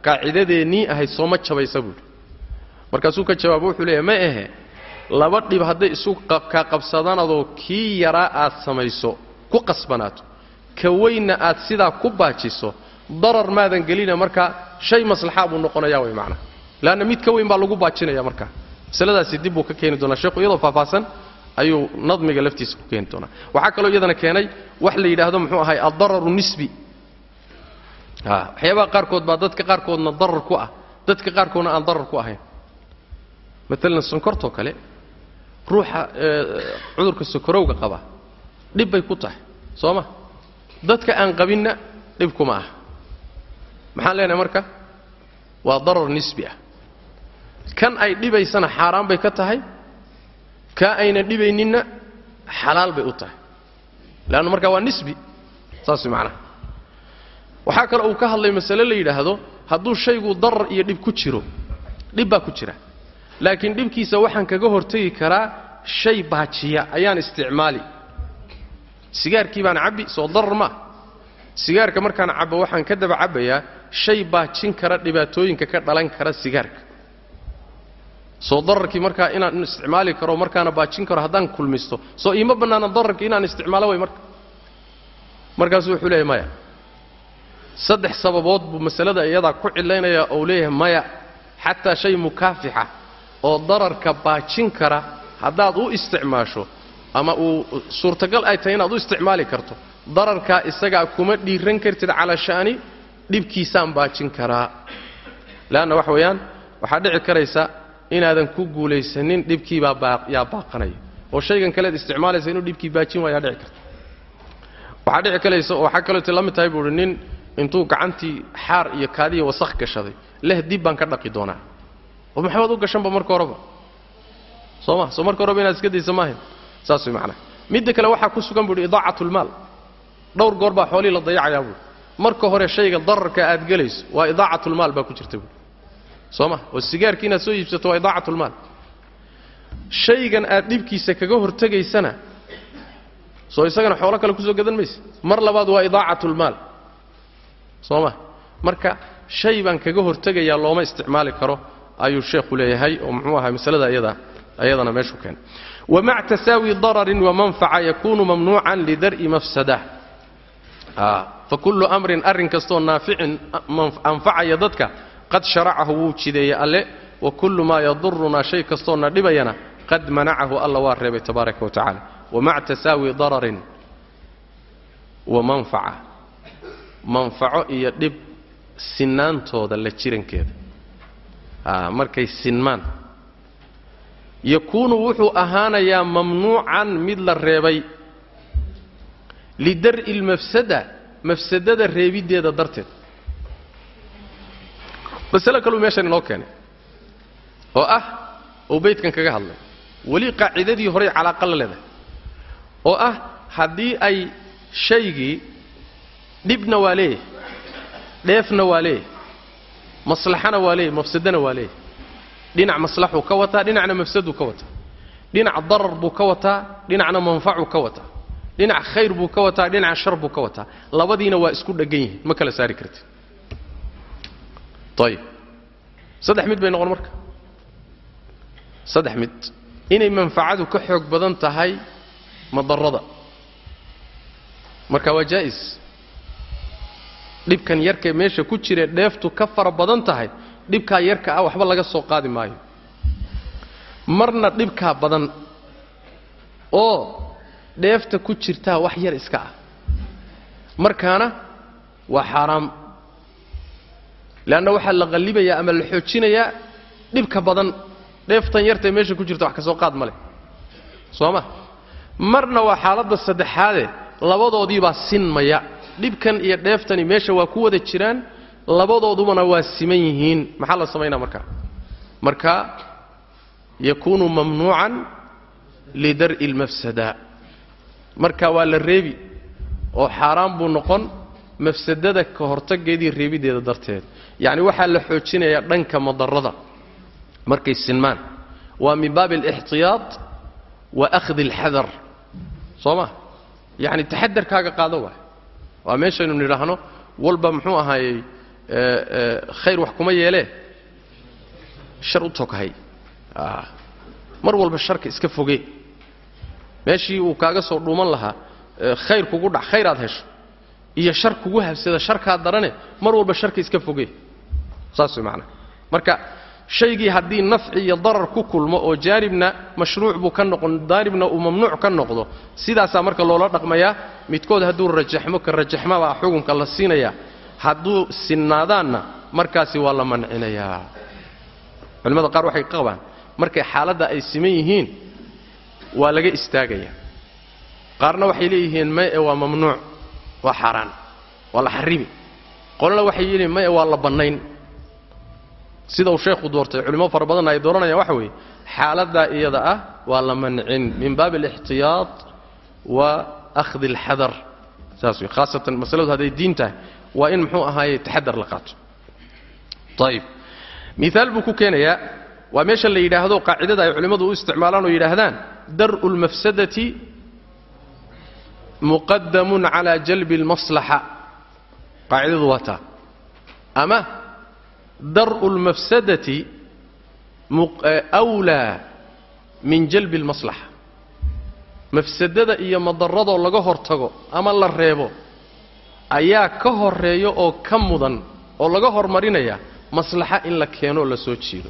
qaacidadeennii ahayd sooma jabaysa buuhi markaasuu ka jawaabo wuxuu leeyahy ma ahe laba dhib hadday isu kaa qabsadaanadoo kii yaraa aad samayso ku qasbanaato. Ka weynna aad sidaa ku baajiso darar maadan gelina markaa shay maslaxaa buu noqonayaa way macnaha leanna mid ka weyn baa lagu baajinaya markaa masaladaasi dib buu ka keeni doonaa. Sheekhu iyadoo faahfaahsan ayuu nadmiga laftiisa ku keeni doonaa. Waxaa kaloo iyadana keenay wax la yidhaahdo muxuu ahay addararu nisbi waxyaabaha qaarkood baa dadka qaarkoodna darar ku ah. Dadka qaarkoodna aan darar ku ahayn. Maalan sonkortoo kale ruuxa cudurka sokorowga qaba dhib bay ku tahay. Soo ma? Dadka aan qabinna dhib kuma ah maxaan leenahay marka? Waa darar nisbi ah. Kan ay dhibaysana xaaraan bay ka tahay kaa ayna dhibayninna xalaal bay u tahay. Leanna markaa waa nisbi saas macnaha waxaa kale uu ka hadlay masale la yidhaahdo hadduu shaygu darar iyo dhib ku jiro dhib baa ku jira. Laakiin dhibkiisa waxaan kaga hortegi karaa shay baajiya ayaan isticmaali. Sigaarkii baan cabbi soo darar maa sigaarka markaan cabbo waxaan ka daba cabbayaa shay baajin kara dhibaatooyinka ka dhalan kara sigaarka. Soo dararkii markaa inaan isticmaali karo markaana baajin karo haddaan kulmisto. Soo iima bannaana dararkii inaan isticmaalo way marka markaasuu wuxuu leeyahy maya saddex sababood buu masalada iyadaa ku cilaynaya ou leeyahay maya xataa shay mukaafixa oo dararka baajin kara haddaad u isticmaasho ama uu suurtagal ay tahay inaad u isticmaali karto dararkaa isagaa kuma dhiiran kartid calaa sha'ni dhibkiisaan baajin karaa. Leanna waxa weeyaan waxaa dhici karaysa inaadan ku guulaysanin dhibkiibaa yaa baaqanaya. Oo shaygan kaleed isticmaalaysa inuu dhibkii baajin waayaa dhici karta. Waxaa dhici karaysa oo waxaa kaleeto la mid tahay buuhi nin intuu gacantii xaar iyo kaadiya wasakh gashaday leh dib baan ka dhaqi doonaa. Oo maxaad u gashanba marka horeba soo ma? Soo marka horeba inaad iska daysa maahayn? Saas way macnaha midda kale waxaa ku sugan buuhi idaacatlmaal dhowr goor baa xoolihii la dayacayaa buui marka hore shayga dararka aad gelayso waa idaacatlmaal baa ku jirta buui soo ma? Oo sigaarkii inaad soo iibsato waa idaacatlmaal shaygan aad dhibkiisa kaga hortegaysana soo isagana xoolo kale ku soo gadan mayse. Mar labaad waa idaacatlmaal soo ma marka shay baan kaga hortegayaa looma isticmaali karo ayuu sheekhu leeyahay oo muxuu ahaa masalada iyada ayadana meeshuu keenay wamac tasaawi dararin wamanfaca yakunu mamnuucan lidar'i mafsada. Fakullu amrin arrin kastoo naaficin anfacaya dadka qad sharacahu wuu jideeyey alle wa kullu maa yadurunaa shay kastoona dhibayana qad manacahu alla waa reebay tabaaraka wa tacala wamac tasaawi dararin wa manfaca manfaco iyo dhib sinaantooda la jirankeeda. Markay sinmaan yakuunu wuxuu ahaanayaa mamnuucan mid la reebay. Lidar'i lmafsada mafsadada reebiddeeda darteed. Masale kaluu meeshan inoo keenay oo ah uu baydkan kaga hadlay. Weli qaacidadii horey calaaqa la leedahay oo ah haddii ay shaygii dhibna waa leeyahay dheefna waa leeyahay maslaxana waa leeyahy mafsadana waa leeyahay dhinac maslaxuu ka wataa dhinacna mafsaduu ka wataa dhinac darar buu ka wataa dhinacna manfacuu ka wataa dhinac khayr buu ka wataa dhinac shar buu ka wataa labadiina waa isku dheggan yihiin ma kala saari karti ayib saddex mid bay noqon marka. Saddex mid. Inay manfacadu ka xoog badan tahay madarada marka waa jaa'is dhibkan yarkae meesha ku jire dheeftu ka fara badan tahay dhibkaa yarka ah waxba laga soo qaadi maayo. Marna dhibkaa badan oo dheefta ku jirtaa wax yar iska ah. Markaana waa xaaraam. Leanna waxaa la qallibayaa ama la xoojinayaa dhibka badan dheeftan yartae meesha ku jirta wax ka soo qaad ma leh. Soo ma? Marna waa xaaladda saddexaade labadoodiibaa sinmaya dhibkan iyo dheeftani meesha waa ku wada jiraan labadoodubana waa siman yihiin. Maxaa la samaynaa markaa marka yakuunu mamnuucan lidar'i almafsada marka waa la reebi oo xaaraan buu noqon mafsadada ka hortageedii reebiddeeda darteed. Yacni waxaa la xoojinayaa dhanka madarada markay sinmaan. Waa min baabi alixtiyaad wa akhdi alxadar. Soo ma? Yacni taxadarkaaga qaado waay waa meeshaynu nidhaahno walba muxuu ahaayey khayr wax kuma yeelee shar u toghay. Mar walba sharka iska foge. Meeshii uu kaaga soo dhuuman lahaa khayr kugu dhac khayr aad hesho iyo shar kugu habsada sharkaa darane mar walba sharka iska foge. Saas way macnaha marka shaygii haddii nafci iyo darar ku kulmo oo jaanibna mashruuc buu ka noqon jaanibna uu mamnuuc ka noqdo sidaasaa marka loola dhaqmayaa midkood hadduu rajaxmo ka rajaxmabaa xukunka la siinayaa hadduu sinnaadaanna markaasi waa la mancinayaa. Culimmada qaar waxay qabaan markay xaaladda ay siman yihiin waa laga istaagayaa qaarna waxay leeyihiin maye waa mamnuuc waa xaaraan waa la xarimi. Qolna waxay leeyihiin maye waa la bannayn sida uu sheekhu doortay culimo fara badanna ay dooranayaan waxa weeye xaaladdaa iyada ah waa la mancin min baabi alixtiyaad wa akhdi alxadar. Saas wey khaasatan masaladu hadday diin tahay waa in muxuu ahaaye taxadar la qaato. Ayib miaal buu ku keenayaa waa meesha la yidhaahdo qaacidada ay culimmadu u isticmaalaan oo yidhaahdaan dar'u lmafsadati muqadamun cala jalbi اlmaslaxa qaacidadu waa taa. Ama dar'u اlmafsadati wlaa min jalbi اlmaslaxa mafsadada iyo madaradoo laga hortago ama la reebo ayaa ka horreeya oo ka mudan oo laga hormarinaya maslaxa in la keenoo la soo jiido.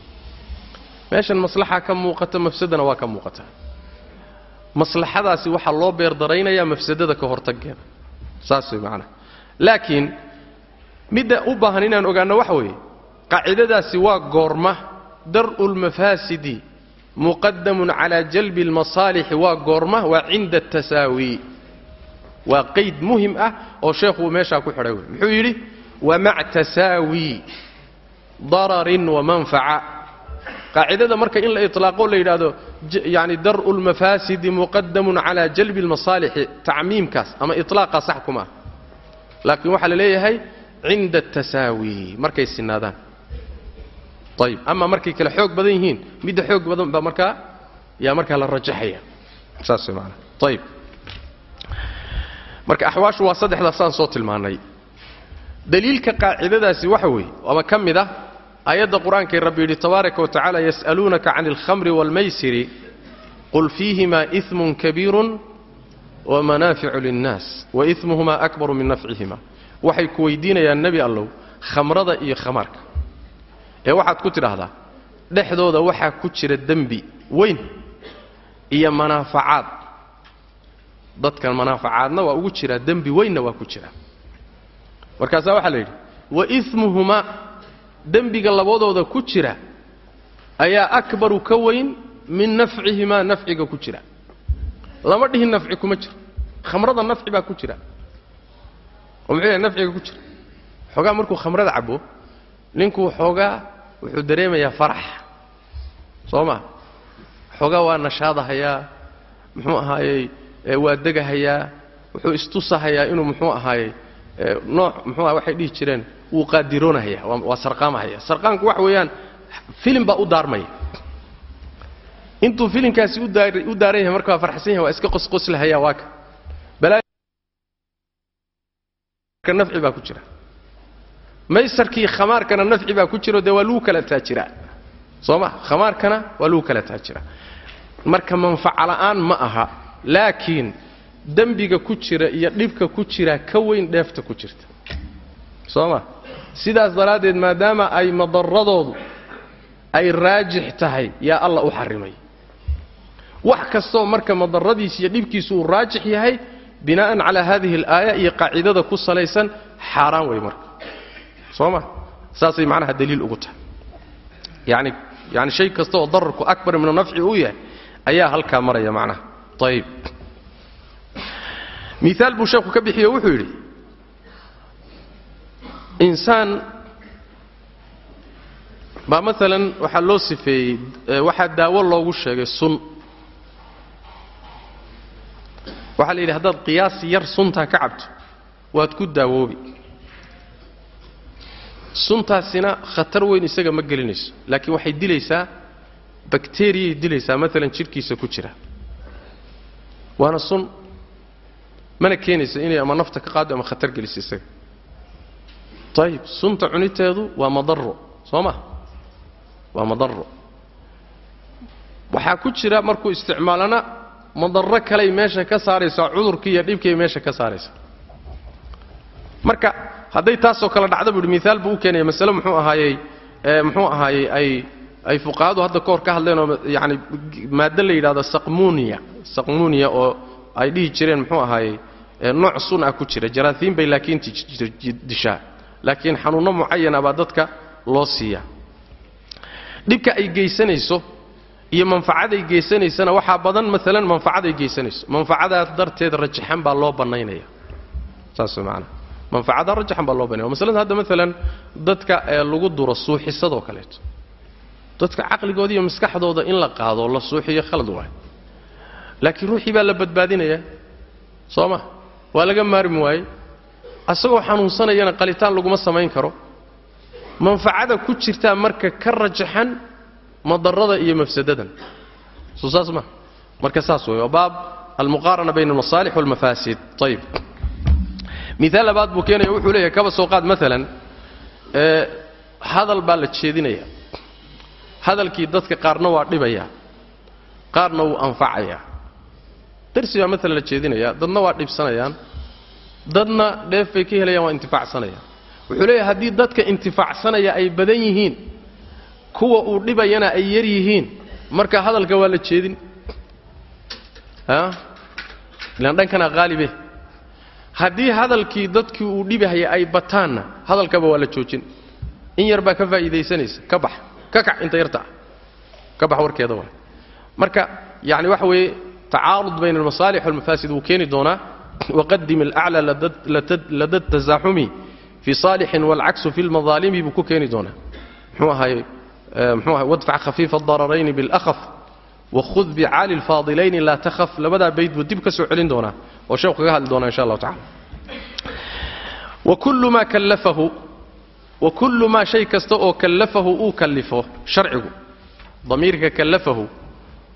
Meeshan maslaxa ka muuqata mafsadana waa ka muuqata. Maslaxadaasi waxaa loo beerdaraynayaa mafsadada ka hortaggeeda. Saas way macanaha laakiin midda u baahan inaan ogaanno waxa weeye qaacidadaasi waa goorma. Dar'u lmafaasidi muqadamun calaa jalbi almasaalixi waa goorma waa cinda atasaawi waa qayd muhiim ah oo sheekhu uu meeshaa ku xidhay. Wey muxuu yidhi wamac tasaawi dararin wamanfaca qaacidada marka in la itlaaqo la yidhaahdo yani dar'u lmafaasidi muqadamun cala jalbi اlmasaalixi tacmiimkaas ama iطlaaqaa sax kuma ah. Laakiin waxaa la leeyahay cinda atasaawi markay sinaadaan ayib ama markay kale xoog badan yihiin midda xoog badan baa markaa yaa markaa la rajaxaya. Saas maanaa ayib marka axwaashu waa saddexdaas saan soo tilmaannay daliilka qaacidadaasi waxa weeye ama ka mid ah aayadda qur'aankay rabbi yidhi tabaaraka wa yas'aluunaka can alkhamri waalmaysiri qul fiihimaa iimun kabiirun wamanaaficu linnaas wa iimuhumaa akbaru min nafcihima waxay ku weydiinayaan nebi allow khamrada iyo khamaarka ee waxaad ku tidhaahdaa dhexdooda waxaa ku jira dembi weyn iyo manaafacaad. Dadkan manaafacaadna waa ugu jiraa dembi weynna waa ku jira. Markaasaa waxaa la yidhi wa iimuhumaa dembiga labadooda ku jira ayaa akbaru ka weyn min nafcihimaa nafciga ku jira. Lama dhihin nafci kuma jiro khamrada nafci baa ku jira. Oo muxuu yahay nafciga ku jira? Xoogaa markuu khamrada cabo ninkuu xoogaa wuxuu dareemayaa farax. Soo ma xoogaa waa nashaadahayaa muxuu ahaayey waa degahayaa wuxuu istusahayaa inuu muxuu ahaayey nooc muxuu aha waxay dhihi jireen wuu qaadiroonahaya waa sarqaamahaya. Sarqaanku waxa weeyaan filim baa u daarmaya intuu filimkaasi u daaran yahay marka waa farxsan yahay waa iska qosqoslahaya waa ka. Balaaaka nafci baa ku jira maysarkii khamaarkana nafci baa ku jiro dee waa lagu kala taajiraa soo ma khamaarkana waa lagu kala taajiraa marka manfaca la'aan ma aha laakiin dembiga ku jira iyo dhibka ku jira ka weyn dheefta ku jirta. Soo ma sidaas daraaddeed maadaama ay madaradoodu ay raajix tahay yaa alla u xarimay. Wax kastoo marka madaradiisa iyo dhibkiisu uu raajix yahay binaa'an calaa hadihi alaaya iyo qaacidada ku salaysan xaaraan wey marka soo ma saasay macnaha daliil ugu tahay. Yani yani shay kasta oo dararku akbar min nafci uu yahay ayaa halkaa maraya macnaha. Ayib miaal buu sheekhu ka bixiyo wuxuu yidhi insaan baa maalan waxaa loo sifeeyey waxaa daawo loogu sheegay sun. Waxaa la yidhi haddaad qiyaas yar suntaa ka cabto waad ku daawoobi suntaasina khatar weyn isaga ma gelinayso laakiin waxay dilaysaa bakteriyay dilaysaa maalan jidhkiisa ku jira. Waana sun mana keenaysa inay ama nafta ka qaado ama khatar geliso isaga. Ayib sunta cuniteedu waa madaro soo ma? Waa madaro waxaa ku jira markuu isticmaalana madaro kaley meesha ka saaraysaa cudurkii iyo dhibkiiay meesha ka saaraysaa marka hadday taasoo kale dhacda buu miaal buu u keenaya masale muxuu ahaayey muxuu ahaayey ay fuqahadu hadda ka hor ka hadleenoo yani maaddo la yidhahdo saqmuniya saqmuniya oo ay dhihi jireen muxuu ahaayey nooc sun ah ku jira jaraahiin bay laakiin dishaa laakiin xanuunno mucayana baa dadka loo siiyaa dhibka ay geysanayso iyo manfacaday geysanaysana waxaa badan maalan manfacaday geysanayso manfacadaa darteed rajaxan baa loo bannaynaya. Saas maanaa manfacada rajaxan baa loo banaya masalada hadda maalan dadka ee lagu duro suuxisadoo kaleeto. Dadka caqligooda iyo maskaxdooda in la qaado la suuxiyo khalad waay. Laakiin ruuxii baa la badbaadinayaa soo ma? Waa laga maarmi waaye asagoo xanuunsanayana qalitaan laguma samayn karo. Manfacada ku jirtaa marka ka rajaxan madarada iyo mafsadadan. Soo saas ma? Marka saas wey waa baab almuqaarana bayna almasaalix walmafaasid. Ayib miaal labaad buu keenaya wuxuu leeyahay kaba soo qaad. Maalan hadal baa la jeedinaya. Hadalkii dadka qaarna waa dhibaya qaarna wuu anfacayaa darsi baa maalan la jeedinaya dadna waa dhibsanayaan dadna dheef bay ka helayaan waa intifaacsanayaan. Wuxuu leeyahay haddii dadka intifaacsanaya ay badan yihiin kuwa uu dhibayana ay yar yihiin marka hadalka waa la jeedin. Ilaan dhankanaa haalibe haddii hadalkii dadkii uu dhibahaya ay bataanna hadalkaba waa la joojin in yar baa ka faa'iidaysanaysa ka bax ka kac inta yarta ah ka bax warkeeda waa marka yani waxa weeye tacaarud bayna almasaalix walmafaasid wuu keeni doonaa waqadim alaclى lada tasaaxumi fii saalixin wاlcaksu fi lmadaalimi buu ku keeni doonaa mxuu ahaay mxuu ahay wadfac khafiifa adararayni biاlahaf wahud bicaali اlfaadilayni laa takhaf. Labadaa bayd buu dib ka soo celin doonaa oo sheekhu kaga hadli doonaa insha allahu tacala wakullu maa kallafahu wa kullu maa shay kasta oo kallafahu uu kallifo sharcigu. Damiirka kallafahu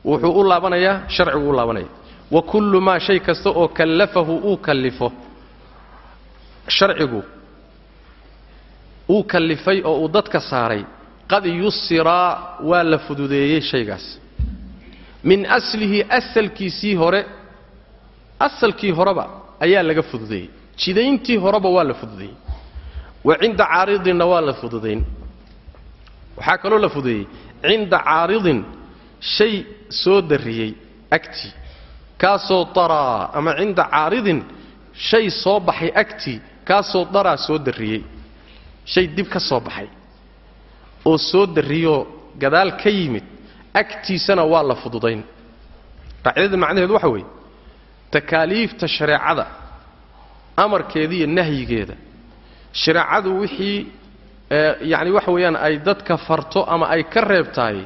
wuxuu u laabanayaa sharcigu u laabanaya. Wa kullu maa shay kasta oo kallafahu uu kallifo sharcigu uu kallifay oo uu dadka saaray. Qad yusiraa waa la fududeeyey shaygaas min aslihi asalkiisii hore asalkii horeba ayaa laga fududeeyey jidayntii horeba waa la fududeeyey wa cinda caaridinna waa la fududayn waxaa kaloo la fududeeyey cinda caaridin shay soo darriyey agtii kaasoo daraa ama cinda caaridin shay soo baxay agtii kaasoo daraa soo darriyey shay dib ka soo baxay. Oo soo darriyoo gadaal ka yimid agtiisana waa la fududayn. Qaacidada macnaheedu waxa weeye takaaliifta shareecada amarkeeda iyo nahyigeeda. Shareecadu wixii yacni waxa weeyaan ay dadka farto ama ay ka reebtahay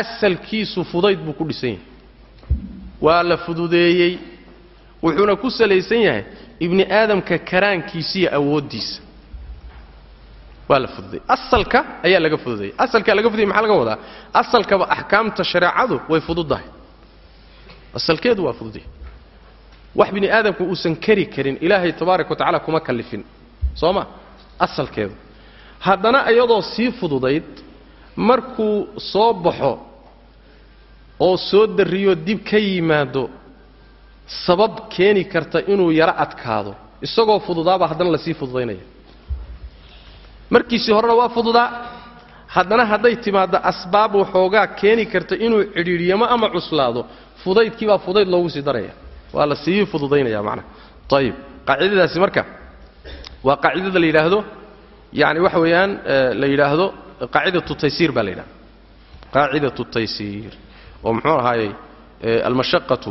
asalkiisu fudayd buu ku dhisan yahay. Waa la fududeeyey wuxuuna ku salaysan yahay ibni aadamka karaankiisa iyo awooddiisa waa la fududeeyey. Asalka ayaa laga fududeeyey. Asalkaa laga fududeyey maxaa laga wadaa? Asalkaba axkaamta shareecadu way fududdahay asalkeedu waa fududyahay wax bini aadamku uusan kari karin ilaahay tabaaraka wa tacala kuma kallifin. Soo ma? Asalkeedu. Haddana iyadoo sii fududayd markuu soo baxo oo soo darriyo dib ka yimaado sabab keeni karta inuu yaro adkaado isagoo fududaabaa haddana la sii fududaynaya markiisii horena waa fududaa. Haddana hadday timaaddo asbaab waxoogaa keeni karta inuu cidhiidhyamo ama cuslaado fudaydkii baa fudayd loogu sii daraya. Waa la sii fududaynaya macnaha ayib qaacidadaasi marka waa qaacidada la yidhaahdo yani waxa weeyaan la yidhaahdo qaacidatu taysiir baa la yidhahda qaacidatu taysiir oo muxuu ahaayey almashaqatu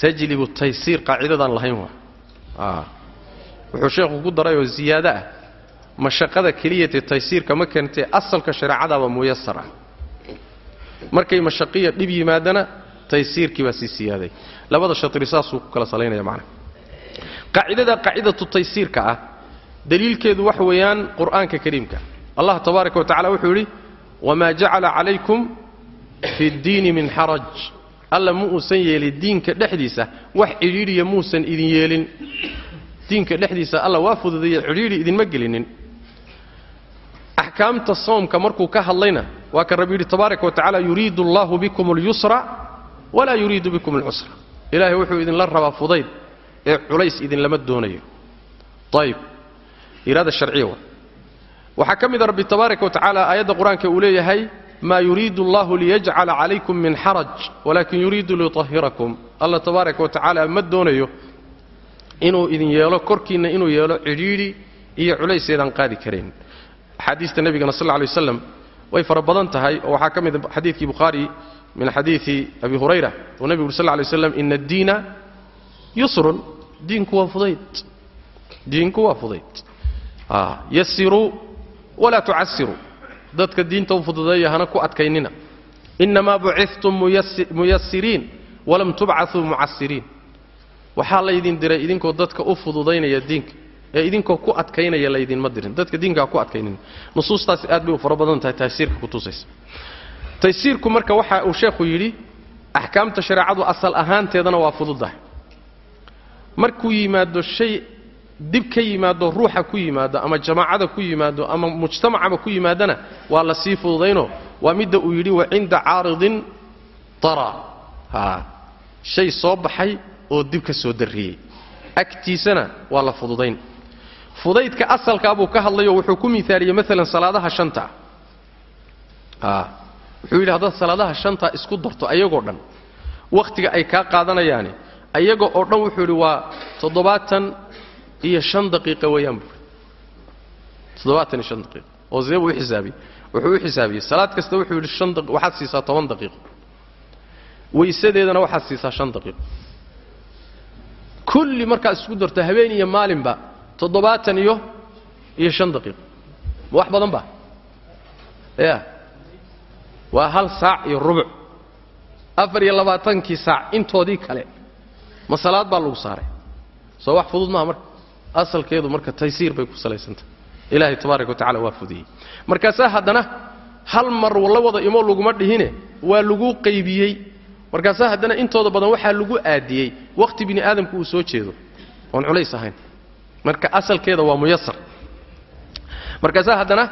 tajlibu taysiir qaacidadaan lahayn waa. Wuxuu sheekhu ku darayoo ziyaado ah mashaqada keliyatee taysiirka ma keentee asalka shareecadaaba muyasar markay mashaqiya dhib yimaadana taysiirkii sii siyaaday. Labada shatri saasuu ku kala salaynaya macnaha. Qaacidada qaacidatu taysiirka ah daliilkeedu waxa weeyaan qur'aanka kariimka. Allah tabaaraka wa wuxuu yidhi wamaa jacala calaykum fi ddiini min xaraj. Alla ma uusan yeelin diinka dhexdiisa wax cidhiidhiya muusan idin yeelin. Diinka dhexdiisa alla waa fududeeye cidhiidhi idinma gelinin axkaamta soomka markuu ka hadlayna waa kan rabbi yidhi tabaaraka wa tacala yuriidu allahu bikum اlyusra walaa yuriidu bikum اlcusra ilaahay wuxuu idinla rabaa fudayd ee culays idinlama doonayo. Ayib iraada sharciya wa waxaa ka mida rabbi tabaaraka wa tacaala aayadda qur'aanka uu leeyahay maa yuriidu allahu liyajcala calaykum min xaraj walakin yuriidu liyutahirakum alla tabaaraka wa tacaala ma doonayo inuu idin yeelo korkiinna inuu yeelo cidhiidhi iyo culays eedaan qaadi karayn axaadiista nebigana sal lla lay waslam way fara badan tahay oo waxaa ka mida xadiidkii bukhaari min xadiidi abi hurayra uu nebigu uri sal lla lay ina addiina yusrun. Diinku waa fudayd. Diinku waa fudayd. Yasiruu walaa tucasiruu dadka diinta u fududeeya ku adkaynina. Innamaa buciftum muyasiriin walam tubcauu mucasiriin waxaa laydin diray idinkoo dadka u fududaynaya diinka ee idinkoo ku adkaynaya laydinma dirin. Dadka diinka ha ku adkaynina nusuustaasi aad bay u fara badan tahay taysiirka kutusaysa taysiirku marka waxa uu sheekhu yidhi axkaamta shareecadu asal ahaanteedana waa fududahay. Markuu yimaado shay dib ka yimaado ruuxa ku yimaado ama jamaacada ku yimaado ama mujtamacaba ku yimaadana waa la sii fududaynoo waa midda uu yidhi wa cinda caaridin tara shay soo baxay oo dib ka soo darriyey. Agtiisana waa la fududayn fudaydka asalkaa buu ka hadlayo wuxuu ku miaaliyey maalan salaadaha shanta. Wuxuu yidhi haddaad salaadaha shanta isku darto ayagoo dhan wakhtiga ay kaa qaadanayaani ayaga oo dhan wuxuu yidhi waa toddobaatan iyo shan daqiiqa weeyaan buui toddobaatan iyo shan daqiiqo. Oo see buu u xisaabiyey. Wuxuu u xisaabiyey salaad kasta wuxuu yidhi daqi waxaad siisaa toban daqiiqo. Weysadeedana waxaad siisaa shan daqiiqo. Kulli markaad isku darto habeen iyo maalinba toddobaatan iyo iyo shan daqiiqo. Ma wax badan ba? Ya. Waa hal saac iyo rubuc. Afar iyo labaatankii saac intoodii kale. Ma salaad baa lagu saaray. Soo wax fudud maaha marka. Asalkeedu marka taysiir bay ku salaysantah ilaahay tabaaraka wa tacala waa fudiyey. Markaasaa haddana hal mar la wada imo laguma dhihine waa lagu qaybiyey. Markaasaa haddana intooda badan waxaa lagu aadiyey. Wakhti bini aadamku uu soo jeedo. Oon culays ahayn marka asalkeeda waa muyasar markaasaa haddana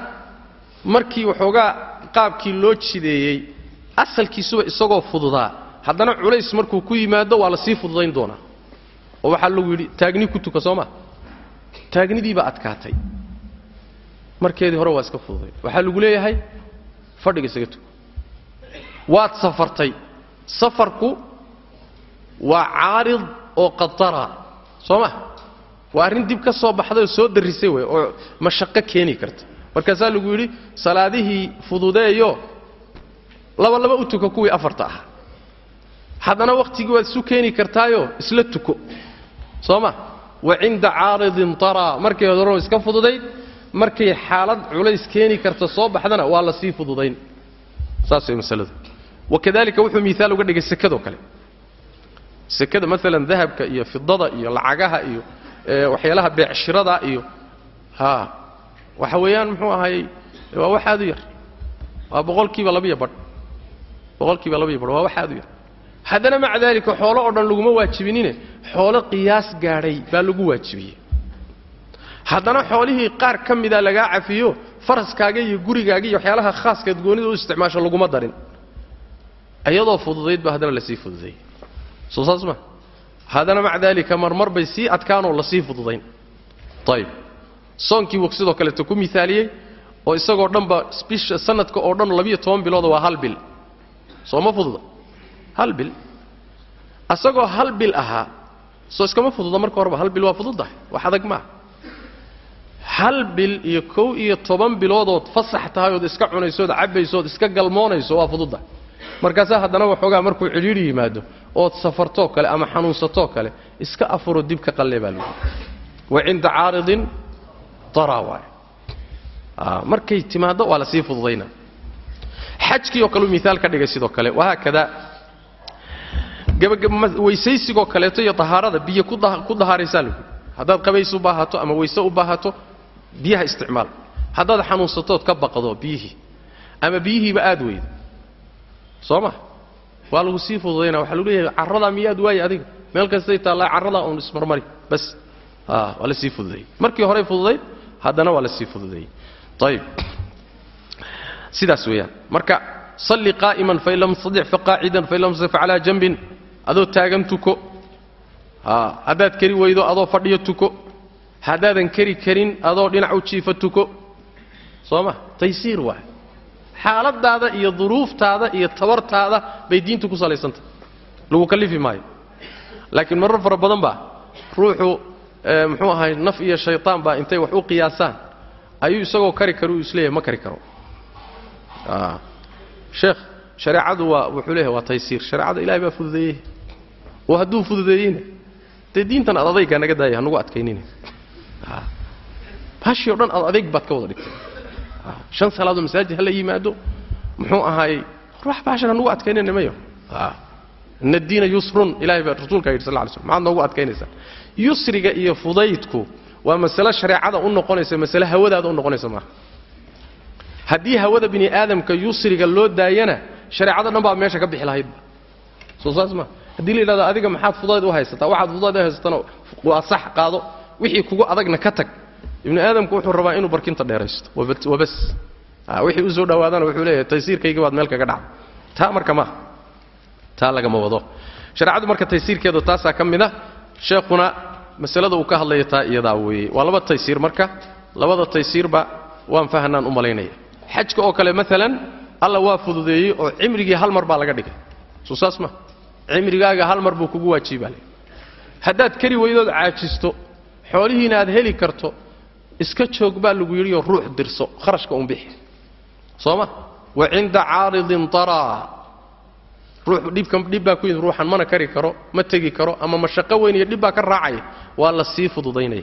markii waxoogaa qaabkii loo jideeyey asalkiisuba isagoo fududaa. Haddana culays markuu ku yimaado waa la sii fududayn doonaa. Oo waxaa lagu yidhi taagni ku tuka soo ma? Taagnidiibaa adkaatay. Markeedii hore waa iska fududay. Waxaa lagu leeyahay fadhiga isaga tuko. Waad safartay. Safarku waa caarid oo qadara. Soo ma waa arrin dib ka soo baxday oo soo darrisay wey oo mashaqo keeni karta. Markaasaa lagu yidhi salaadihii fududeeyo laba laba u tuko kuwii afarta ahaa haddana wakhtigii waad isu keeni kartaayoo isla tuko. Soo ma? Wa cinda caaridin taraa markay hore iska fududayd markay xaalad culays keeni karta soo baxdana waa la fududayn saas way masaladu. Wakadalika wuxuu miaal uga dhigay sekadoo kale. Sekada maalan dahabka iyo fidada iyo lacagaha iyo waxyaalaha beecshirada iyo ha waxa weeyaan muxuu ahaayey waa wax aad u yar. Waa boqolkiiba labiyo badh. Boqolkiiba labiyo badh waa wax aad u yar. Haddana maca daalika xoolo oo dhan laguma waajibinine. Xoolo qiyaas gaadhay baa lagu waajibiyey. Haddana xoolihii qaar ka mida lagaa cafiyo faraskaaga iyo gurigaaga iyo waxyaalaha khaaskaad goonida u isticmaasho laguma darin. Iyadoo fududayd ba haddana la sii fududeeyey soo saas ma haddana maca daalika marmar bay sii adkaanoo la sii fududayn. Ayib soonkii buu sidoo kaleeto ku miaaliyey oo isagoo dhanba bisha sanadka oo dhan labiyo toban bilooda waa hal bil. Soo ma fududa? Hal bil. Asagoo hal bil ahaa soo iskama fududa marka horeba hal bil waa fududahay? Wax adag maaha hal bil iyo kow iyo toban biloodood fasax tahay ood iska cunaysood cabbaysood iska galmoonayso waa fududahay. Markaasaa haddana waxoogaa markuu cidhiidhi yimaado ood safartoo kale ama xanuunsatoo kale iska afuro dib ka qallee baa lagu wa cinda caaridin tara waay markay timaaddo waa la sii fududayna. Xajkii oo kale uu miaal ka dhigay sidoo kale wahaakada weysaysigoo kaleeto iyo dahaarada biyo ku dahaaraysaa lagu haddaad qabays u baahato ama weyse u baahato biyaha isticmaal. Haddaad xanuunsatood ka baqdo biyihii ama biyihiiba aad weydo. Soo ma waa lagu sii fududayna waxaa lagu leeyahay carradaa miyaad waaye adiga? Meel kastay taallaa carradaa uun ismarmari bas. A waa la sii fududeeyey markii horey fududayd haddana waa la sii fududeeyey ayib sidaas weeyaan. Marka salli qaa'iman fain lam tastadic faqaacidan fain lam tastadic facalaa janbin. Adoo taagan tuko. A haddaad keri weydo adoo fadhiyo tuko. Haddaadan keri karin adoo dhinac u jiifa tuko. Soo ma? Taysiir waay xaaladaada iyo duruuftaada iyo tabartaada bay diintu ku salaysantah lagu kallifi maayo. Laakiin marar fara badan baa ruuxu muxuu ahay naf iyo shaytaan baa intay wax u qiyaasaan. Ayuu isagoo kari karo uu is leeyahay ma kari karo. Sheekh shareecadu waa wuxuu leeyahay waa taysiir. Shareecada ilahay baa fududeeyey. Oo hadduu fududeeyeyna. Dee diintan ad adaygaa naga daaya hanugu adkaynina baashii o dhan ad adayg baad ka wada dhigtay shan salaadoo masaajid hala yimaado muxuu ahaayey wax baashan hanugu adkaynayna mayo. Ina addiina yusrun ilahay baa rasuulka yidhi sal ly slm maxaad noogu adkaynaysaan yusriga iyo fudaydku waa masale shareecada u noqonaysa masale hawadaada u noqonaysa maaha haddii hawada bini aadamka yusriga loo daayana shareecado dhan baa meesha ka bixi lahaydba soo saas maa haddii la yidhahdo adiga maxaad fudayd u haysataa waxaad fudayd u haysatana waa sax qaado wixii kugu adagna ka tag ibni aadamku wuxuu rabaa inuu barkinta dheeraysto. Wabas wixii u soo wuxuu leeyahay taysiirkayga baad meel kaga dhacda taa marka maaha taa lagama wado. Shareecadu marka taysiirkeedu taasaa ka mid a sheekhuna masalada uu ka hadlaya taa iyadaa weeye. Waa laba taysiir marka labada taysiirba waan fahanaan u malaynaya. Xajka oo kale maalan alla waa fududeeyey oo cimrigii hal mar baa laga dhigay. Soo ma cimrigaaga hal mar buu kugu waajibaale. Haddaad kari weydood caajisto xoolihiina aad heli karto iska joog baa lagu yidhioo ruux dirso kharashka un bixi. Soo ma wa cinda caaridin taraa ruux dhibka dhib baa ku yimid ruuxan mana kari karo ma tegi karo ama mashaqo weyn iyo dhib baa ka raacaya. Waa la sii fududaynaya.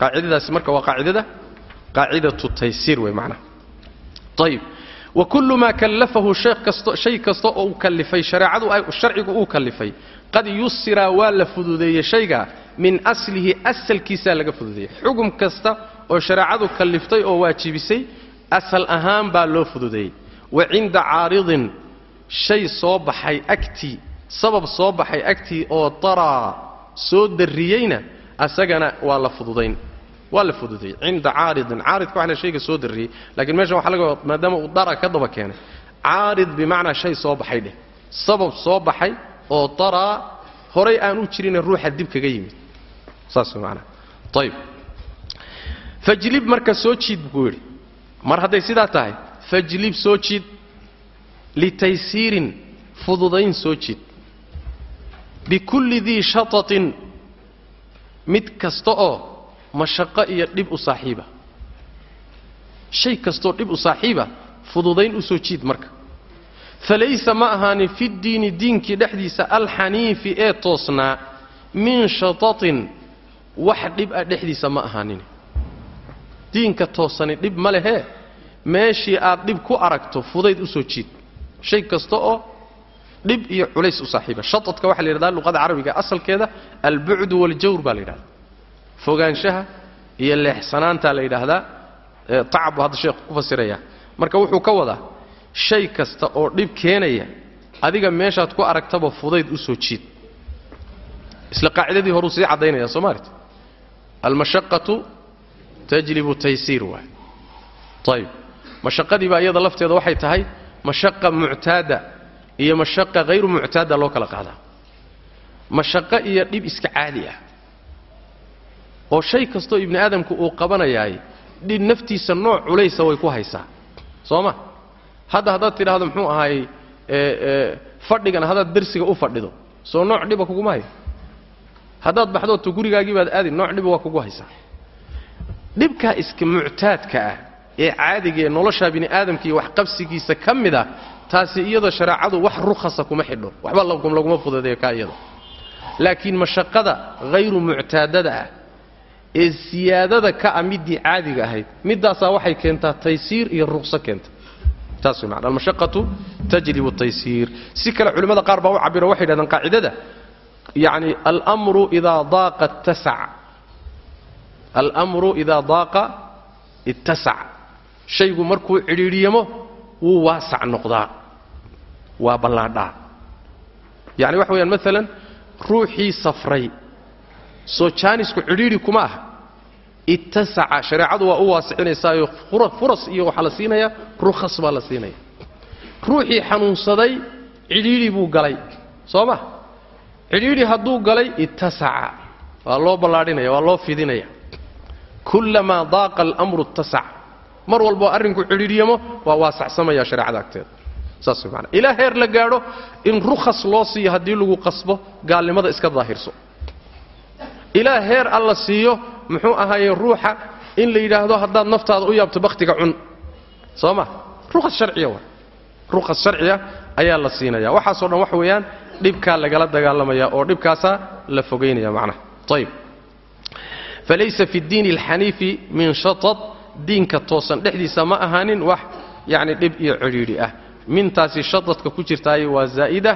Qaacidadaasi marka waa qaacidada qaacidatu taysiir wey macnaha ayib wa kullu maa kallafahu shay kasta oo uu kallifay shareecadu sharcigu uu kallifay. Qad yusira waa la fududeeyey shayga min aslihi asalkiisaa laga fududeeyey xugum kasta oo shareecadu kalliftay oo waajibisay asal ahaan baa loo fududeeyey wa cinda caaridin shay soo baxay agtii sabab soo baxay agtii oo daraa soo darriyeyna asagana waa la fududayn. Waa la fududeeyey cinda caaridin. Caaridka waxa la shayga soo darriyey lakiin meeshan waxa laga maadaama uu dara ka daba keenay. Caarid bimacnaa shay soo baxay dheh sabab soo baxay oo daraa horay aan u jirinee ruuxa dib kaga yimid saas way macnaha ayib fajlib marka soo jiid buu yidhi. Mar hadday sidaa tahay fajlib soo jiid litaysiirin fududayn soo jiid. Bikulli dii shatatin mid kasta oo mashaqo iyo dhib u saaxiiba. Shay kastooo dhib u saaxiiba fududayn u soo jiid marka. Falaysa ma ahaanin fiddiini diinkii dhexdiisa alxaniifi ee toosnaa min shatatin wax dhib ah dhexdiisa ma ahaanin. Diinka toosani dhib ma lehee meeshii aad dhib ku aragto fudayd u soo jiid. Shay kasta oo dhib iyo culays u saaxiiba. Shatadka waxaa la yidhahdaa luqada carabiga asalkeeda albucdu waljawr baa la yidhahdaa fogaanshaha iyo leexsanaantaa la yidhaahdaa tacab hadda sheekhu ku fasiraya. Marka wuxuu ka wadaa shay kasta oo dhib keenaya adiga meeshaad ku aragtaba fudayd u soo jiid. Isla qaacidadii horuu sii caddaynaya soo maalit almashaqatu tajlibu taysiir waay mashaqadii baa iyada lafteeda waxay tahay mashaqa muctaada iyo mashaqa hayru muctaada loo kala qaadaa. Mashaqo iyo dhib iska caadi ah. Oo shay kastoo ibni aadamku uu qabanayaay dhib naftiisa nooc culaysa way ku haysaa. Soo ma? Hadda haddaad tidhaahdo muxuu ahaayey fadhigan haddaad darsiga u fadhido soo nooc dhiba kuguma hayo haddaad baxdooto gurigaagii baad aadi nooc dhiba waa kugu haysaa. Dhibkaa iska muctaadka ah ee caadiga ee nolosha bini aadamka iyo waxqabsigiisa ka mid ah taasi iyada shareecadu wax rukhasa kuma xidho. Waxba laguma fudadeeyo kaa iyada laakiin mashaqada hayru muctaadada ah ee siyaadada ka ah middii caadiga ahayd middaasaa waxay keentaa taysiir iyo ruqso keenta. Taas tajlibu taysiir. Si kale culimmada qaar baa u cabiro waxay yidhahdeen qaacidada yacni almru idaa daaqa ittasac almru idaa daaqa ittasac shaygu markuu cidhiidhiyamo wuu waasac noqdaa waa ballaadhaa yacni waxa weyaan maalan ruuxii safray soo jaanisku cidhiidhi kuma aha ittasaca shareecadu waa u waasicinaysaayo furas iyo waxaa la siinaya rukhas baa la siinaya ruuxii xanuunsaday cidhiidhi buu galay soo ma cidhiidhi hadduu galay ittasaca. Waa loo ballaadhinaya waa loo fidinaya. Kullamaa daaqa almru ittasac mar walboo arrinku cidhiidhyamo waa waasacsamaya shareecada agteeda saas way maanaa ilaa heer la gaadho in rukhas loo siiyo haddii lagu qasbo gaalnimada iska daahirso. Ilaa heer alla siiyo muxuu ahaaye ruuxa in la yidhaahdo haddaad naftaada u yaabto bakhtiga cun. Soo ma? Rukhas sharciya waa rukhas sharciya ayaa la siinaya waxaasoo dhan waxa weeyaan dhibkaa lagala dagaalamaya oo dhibkaasaa la fogaynaya macnaha. Ayib falaysa fi ddiini alxaniifi min shatad diinka toosan dhexdiisa ma ahaanin wax yacni dhib iyo cidhiidhi ah. Mintaasi shatadka ku jirtaaye waa zaa'ida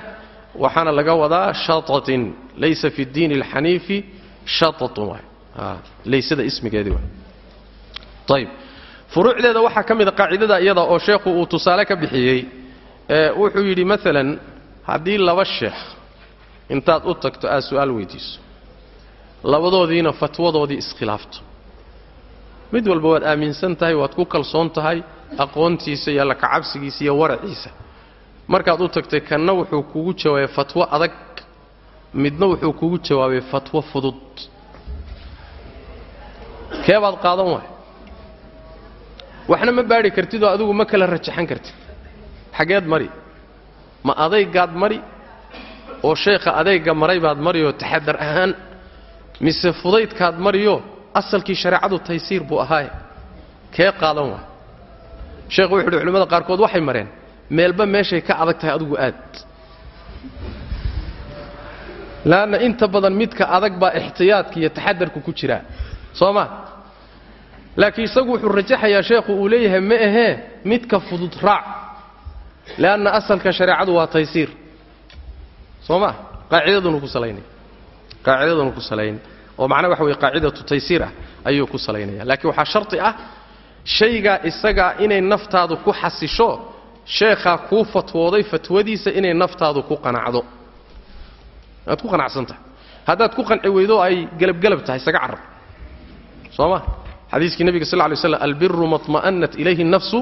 waxaana laga wadaa shatatin. Laysa fi ddiini alxaniifi shatatun waay. Laysada ismigeedii waay. Furuucdeeda waxaa ka mid a qaacidada iyada oo sheekhu uu tusaale ka bixiyey wuxuu yidhi maalan haddii laba sheekh intaad u tagto aad su'aal weydiiso. Labadoodiina fatwadoodii iskhilaafto. Mid walba waad aaminsan tahay waad ku kalsoon tahay aqoontiisa iyo allakacabsigiisa iyo waraciisa markaad u tagtay kanna wuxuu kugu jawaabay fatwo adag midna wuxuu kugu jawaabay fatwo fudud. Keebaad qaadan waay? Waxna ma baadhi kartid oo adigu ma kala rajaxan kartid. Xaggeed mari ma adaygaad mari? oo sheekha adayga maray baad mari oo taxadar ahaan? mise fudaydkaad mariyo asalkii shareecadu taysiir buu ahaaye kee qaadan waay sheekhu wuxu uhi culimmada qaarkood waxay mareen meelba meeshay ka adag tahay adigu aad. Laanna inta badan midka adag baa ixtiyaadka iyo taxadarku ku jiraa. Soo ma? Laakiin isagu wuxuu rajaxayaa sheekhu uu leeyahay ma ahee midka fudud raac lianna asalka shareecadu waa taysiir soo ma qaacidadunu ku salaynaya qaacidadunu ku salaynaya oo macnaa waxa weye qaacidatu taysiir ah ayuu ku salaynaya laakiin waxaa sharti ah shaygaa isagaa inay naftaadu ku xasisho sheekhaa kuu fatwooday fatwadiisa inay naftaadu ku qanacdo inaad ku qanacsantahay haddaad ku qanci weydo ay gelabgelab tahay isaga carab soo ma xadiiskii nebiga sal lay slam albiru maطma'anat ilayhi nafsu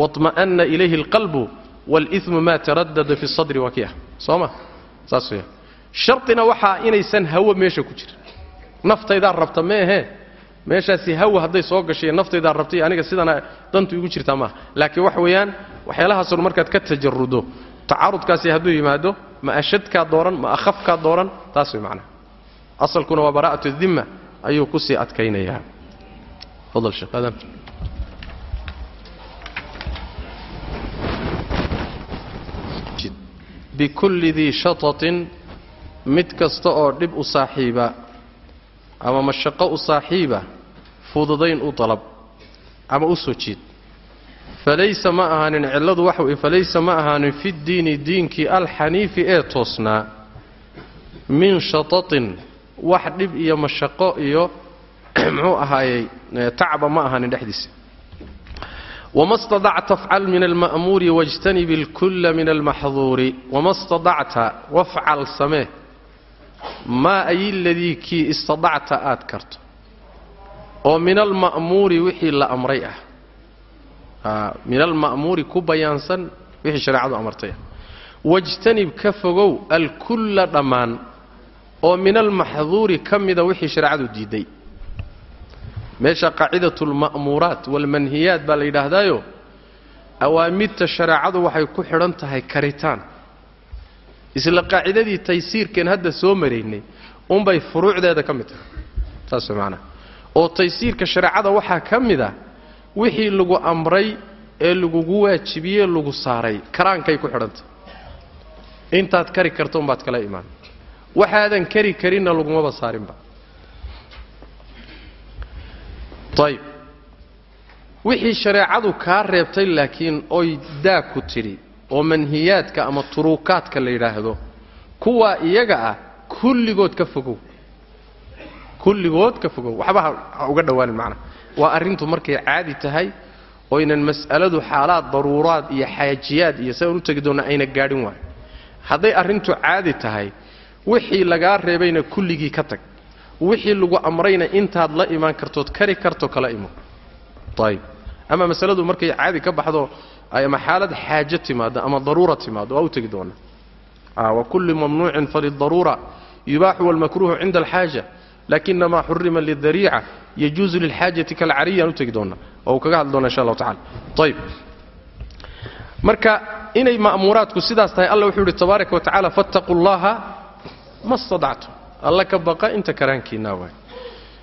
waطma'ana ilayhi اlqalbu wاlإimu ma taradada fi الsadri waa kiah soo ma saas weya sharطina waxaa inaysan hawo meesha ku jirin naftaydaa rabta ma ahee meeshaasi hawa hadday soo gashay naftaydaa rabtay aniga sidana dantu igu jirtaa maaha laakiin waxa weeyaan waxyaalahaasoo markaad ka tajarudo tacaarudkaasi hadduu yimaado ma ashadkaa dooran ma akhafkaa dooran taas way macnaha asalkuna waa bara'atu dimma ayuu ku sii adkaynayaa fadal sheekh aadan bikulli dii shatatin mid kasta oo dhib u saaxiiba ama mashaqo u saaxiiba fududayn u dalab ama u soo jiid falaysa ma ahaanin cilladu waxa weye falaysa ma ahaanin fi ddiini diinkii alxaniifi ee toosnaa min shatatin wax dhib iyo mashaqo iyo muxuu ahaayey tacba ma ahaanin dhexdiisa wama stadacta afcal min alma'muuri wاjtanib اlkula min almaxduuri wama stadacta wafcal samee maa ay ladii kii istadacta aad karto oo min alma'muuri wixii la amray ah min alma'muuri ku bayaansan wixii shareecadu amartay ah wajtanib ka fogow alkulla dhammaan oo min almaxduuri ka mida wixii shareecadu diidday meesha qaacidatu alma'muuraat waalmanhiyaat baa la yidhaahdaayo awaamirta shareecadu waxay ku xidhan tahay karitaan. Isla qaacidadii taysiirkeen hadda soo maraynay unbay furuucdeeda ka mid tahay. Saas maanaa oo taysiirka shareecada waxaa ka mid a wixii lagu amray ee lagugu waajibiyee lagu saaray. Karaankay ku xidhantahy intaad kari karto umbaad kala imaan. Waxaadan kari karinna lagumaba saarinba ayib wixii shareecadu kaa reebtay laakiin oy daa ku tidhi oo manhiyaadka ama turuukaadka la yidhaahdo kuwaa iyaga ah kulligood ka fogow. Kulligood ka fogow. Waxba ha uga dhowaanin macnaha waa arrintu markay caadi tahay oynan mas'aladu xaalaad daruuraad iyo xaajiyaad iyo sayaan u tegi doonna ayna gaadhin waayo. Hadday arrintu caadi tahay wixii lagaa reebayna kulligii ka tag wixii lagu amrayna intaad la imaan kartood kari karto kala imo. Ayib ama masaladu markay caadi ka baxdo ama xaalad xaajo timaado ama daruura timaado waa u tegi doonaa wa kulli mamnuucin falidaruura yubaaxu walmakruuhu cinda alxaaja lakinama xurima lidariica yajuuzu lilxaajati kalcariyaan u tegi doonaa oo uu kaga hadli doona insha allahu tacala ayib marka inay ma'muuraadku sidaas tahay alla wuxuu yidhi tabaaraka wa tacala fattaquu llaha ma stadactum alla ka baqa inta karaankiinaa waay.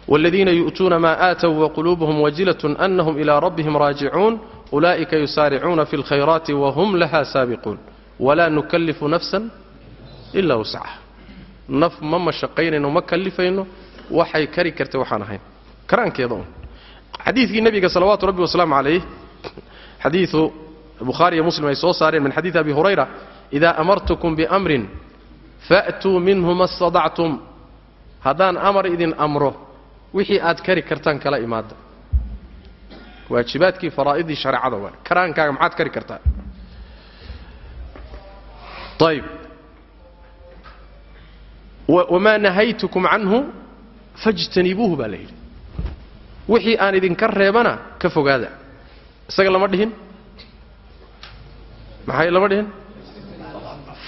Wاladiina yu'tuuna ma aatow waquluubuhum wajilatun anahum ilaa rabbihim raajicuun ulaa'ika yusaaricuuna fi اlkhayraati wahum laha saabiquun. Walaa nukallifu nafsan ila wuscaha naf ma mashaqaynayno ma kallifayno waxay kari kartay waxaan ahayn. Karaankeeda un xadiidkii nebiga salawaatu rabbi wasalaamu calayh xadiiu bukhaariiyo muslim ay soo saareen min xadiidi abi hurayra idaa amartukum biamrin fa'tuu minhu ma stadactum haddaan amar idin amro wixii aad kari kartaan kala imaada. Waajibaadkii faraa'idii shareecada waa karaankaaga maxaad kari kartaa? Ayb wamaa nahaytukum canhu fajtanibuuhu baa la yidhi. Wixii aan idinka reebana ka fogaada. Isaga lama dhihin? Maxay lama dhihin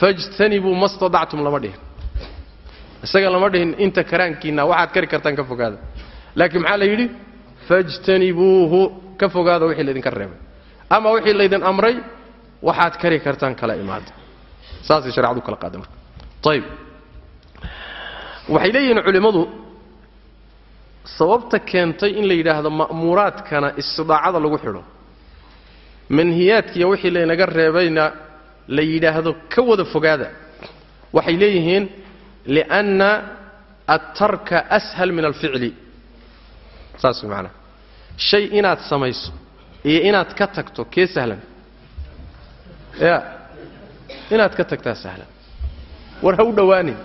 fajtanibuu ma stadactum lama dhihin. Isaga lama dhihin inta karaankiinna waxaad kari kartaan ka fogaada. Laakiin maxaa la yidhi? Fajtanibuuhu ka fogaada wixii laydinka reebay. Ama wixii laydin amray waxaad kari kartaan kala imaada. Saasay sharecadu kala qaada marka. Ayib waxay leeyihiin culimmadu sababta keentay in la yidhaahdo ma'muuraadkana istidaacada lagu xidho. Manhiyaadkiiyo wixii laynaga reebayna la yidhaahdo ka wada fogaada. Waxay leeyihiin lianna attarka ashal min alficli saas way macanaha shay inaad samayso iyo inaad ka tagto kee sahlan? Ya inaad ka tagtaa sahlan. War ha u dhowaanin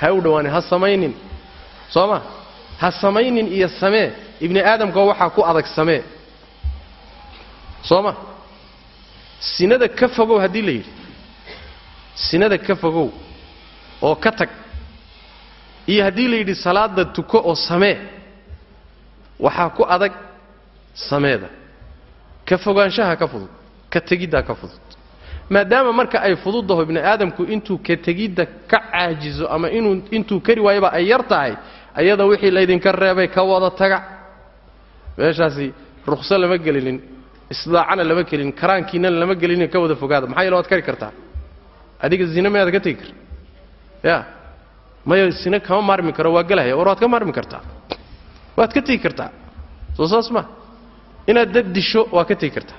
ha u dhowaanin ha samaynin. Soo ma? Ha samaynin iyo samee. Ibni aadamka waxaa ku adag samee. Soo ma sinada ka fogow haddii la yidhi. Sinada ka fogow oo ka tag. Iyo haddii la yidhi salaada tuko oo samee. Waxaa ku adag sameeda. Ka fogaanshaha ka fudud. Ka tegiddaa ka fudud. Maadaama marka ay fududdaho ibni aadamku intuu ka tegidda ka caajizo ama inuu intuu kari waayaba ay yar tahay ayada wixii laydinka reebay ka wada taga. Meeshaasi rukhso lama gelinin isdaacana lama gelinin karaankiinana lama gelinin ka wada fogaada. Maxaa yeele waad kari kartaa? Adiga zine mayaad ka tegi kar ya. Maya sine kama maarmi karo waa gelahaya war waad ka maarmi kartaa. Waad ka tegi kartaa. Soo saas ma. Inaad dad disho waad ka tegi kartaa.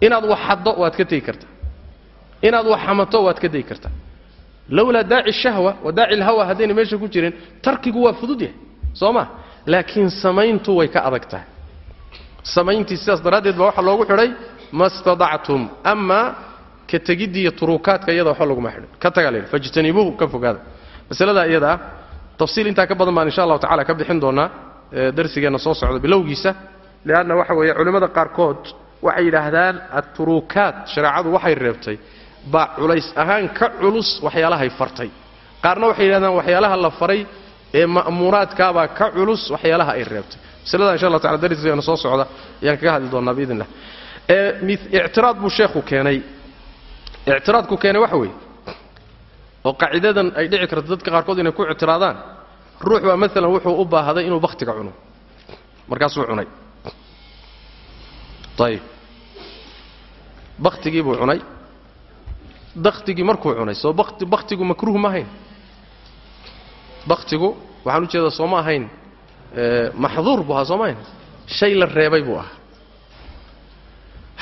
Inaad wax xaddo waad ka tegi kartaa. Inaad wax xamato waad ka tegi kartaa. Lowlaa daaci shahwa wa daaci lhawa haddayna meesha ku jirin tarkigu waa fudud yahay. Soo ma. Laakiin samayntu way ka adag tahay samayntii sidaas daraaddeed baa waxaa loogu xidhay ma stadactum amaa ka tegiddii iyo turuukaadka iyada waxba laguma xidhin ka tagaa la yidhi fajtanibuuhu ka fogaada. Masaladaa iyada tafsiil intaa ka badan baan insha allahu tacala ka bixin doonaa darsigeenna soo socda bilowgiisa. Lianna waxa weeye culimmada qaarkood waxay yidhaahdaan aturuukaat shareecadu waxay reebtay baa culays ahaan ka culus waxyaalahay fartay. Qaarna waxay yidhahdaan waxyaalaha la faray ee ma'muuraadkaabaa ka culus waxyaalaha ay reebtay masalada insha allah tacala darsigeena soo socda ayaan kaga hadli doonaa biidn illah ictiraad buu sheekhu keenay. Ictiraadku keenay waxa weeye oo qaacidadan ay dhici karto dadka qaarkood inay ku ictiraadaan ruux baa maalan wuxuu u baahday inuu bakhtiga cuno. Markaasuu cunay. Ayib bakhtigii buu cunay. Bakhtigii markuu cunay soo bakhtigu makruuh ma ahayn. Bakhtigu waxaan u jeedaa soo ma ahayn maxduur buu ahaa soo ma ahayn shay la reebay buu ahaa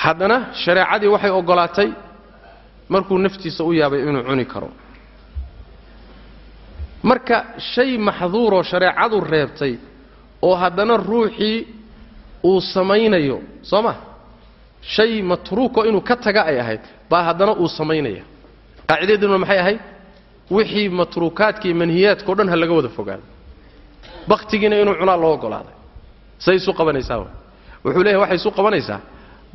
haddana shareecadii waxay oggolaatay markuu naftiisa u yaabay inuu cuni karo. Marka shay maxduuroo shareecadu reebtay oo haddana ruuxii uu samaynayo soo ma shay matruuko inuu ka taga ay ahayd baa haddana uu samaynaya. Qaacidadeeduna maxay ahayd? Wixii matruukaadka manhiyaadkao dhan ha laga wada fogaado bakhtigiina inuu cunaa loo oggolaaday say isu qabanaysaa wuxuu leeyahay waxay isu qabanaysaa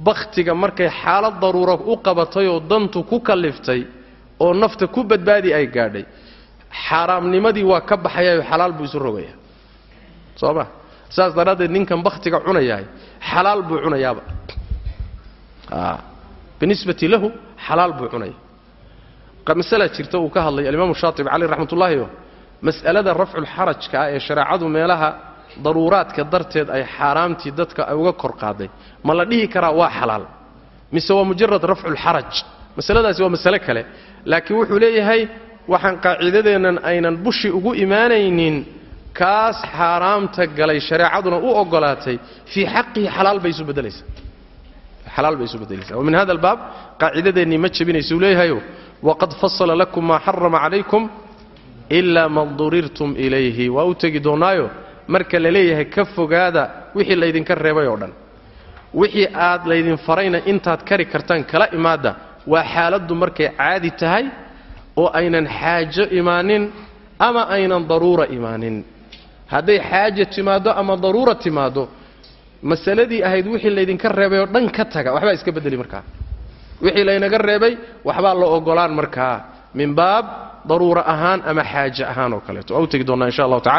bakhtiga markay xaalad daruura u qabatay oo dantu ku kalliftay oo nafta ku badbaadi ay gaadhay xaaraamnimadii waa ka baxayayo xalaal buu isu rogaya soo ma? Saas daraaddeed ninkan bakhtiga cunayahay xalaal buu cunayaaba. Binisbati lahu xalaal buu cunaya. Masala jirta uu ka hadlay alimaamu shaatibi caleyh raxmatullaahi mas'alada rafculxarajka ah ee shareecadu meelaha daruuraadka darteed ay xaaraamtii dadka ay uga kor qaaday ma la dhihi karaa waa xalaal? Mise waa mujarad rafculxaraj masaladaasi waa masale kale. Laakiin wuxuu leeyahay waxaan qaacidadeennan aynan bushi ugu imaanaynin kaas xaaraamta galay shareecaduna u ogolaatay fii xaqihi xalaal bay isu beddelaysaa xalaal bay isu beddelaysaa wa min hada albaab qaacidadeennii ma jebinaysuu leeyahayo waqad fasala lakum maa xarama calaykum ilaa man durirtum ilayhi. Waa u tegi doonnaayo marka la leeyahay ka fogaada wixii laydinka reebay oo dhan. Wixii aad laydin farayna intaad kari kartaan kala imaadda waa xaaladdu markay caadi tahay oo aynan xaajo imaanin ama aynan daruura imaanin. Hadday xaaja timaaddo ama daruura timaaddo masaladii ahayd wixii laydinka reebay oo dhan ka taga. Waxbaa iska beddeli markaa. Wixii laynaga reebay waxbaa la ogolaan markaa. Min baab daruura ahaan ama xaaje ahaan oo kaleeto. Waa u tegi doonnaa insha allahu tacala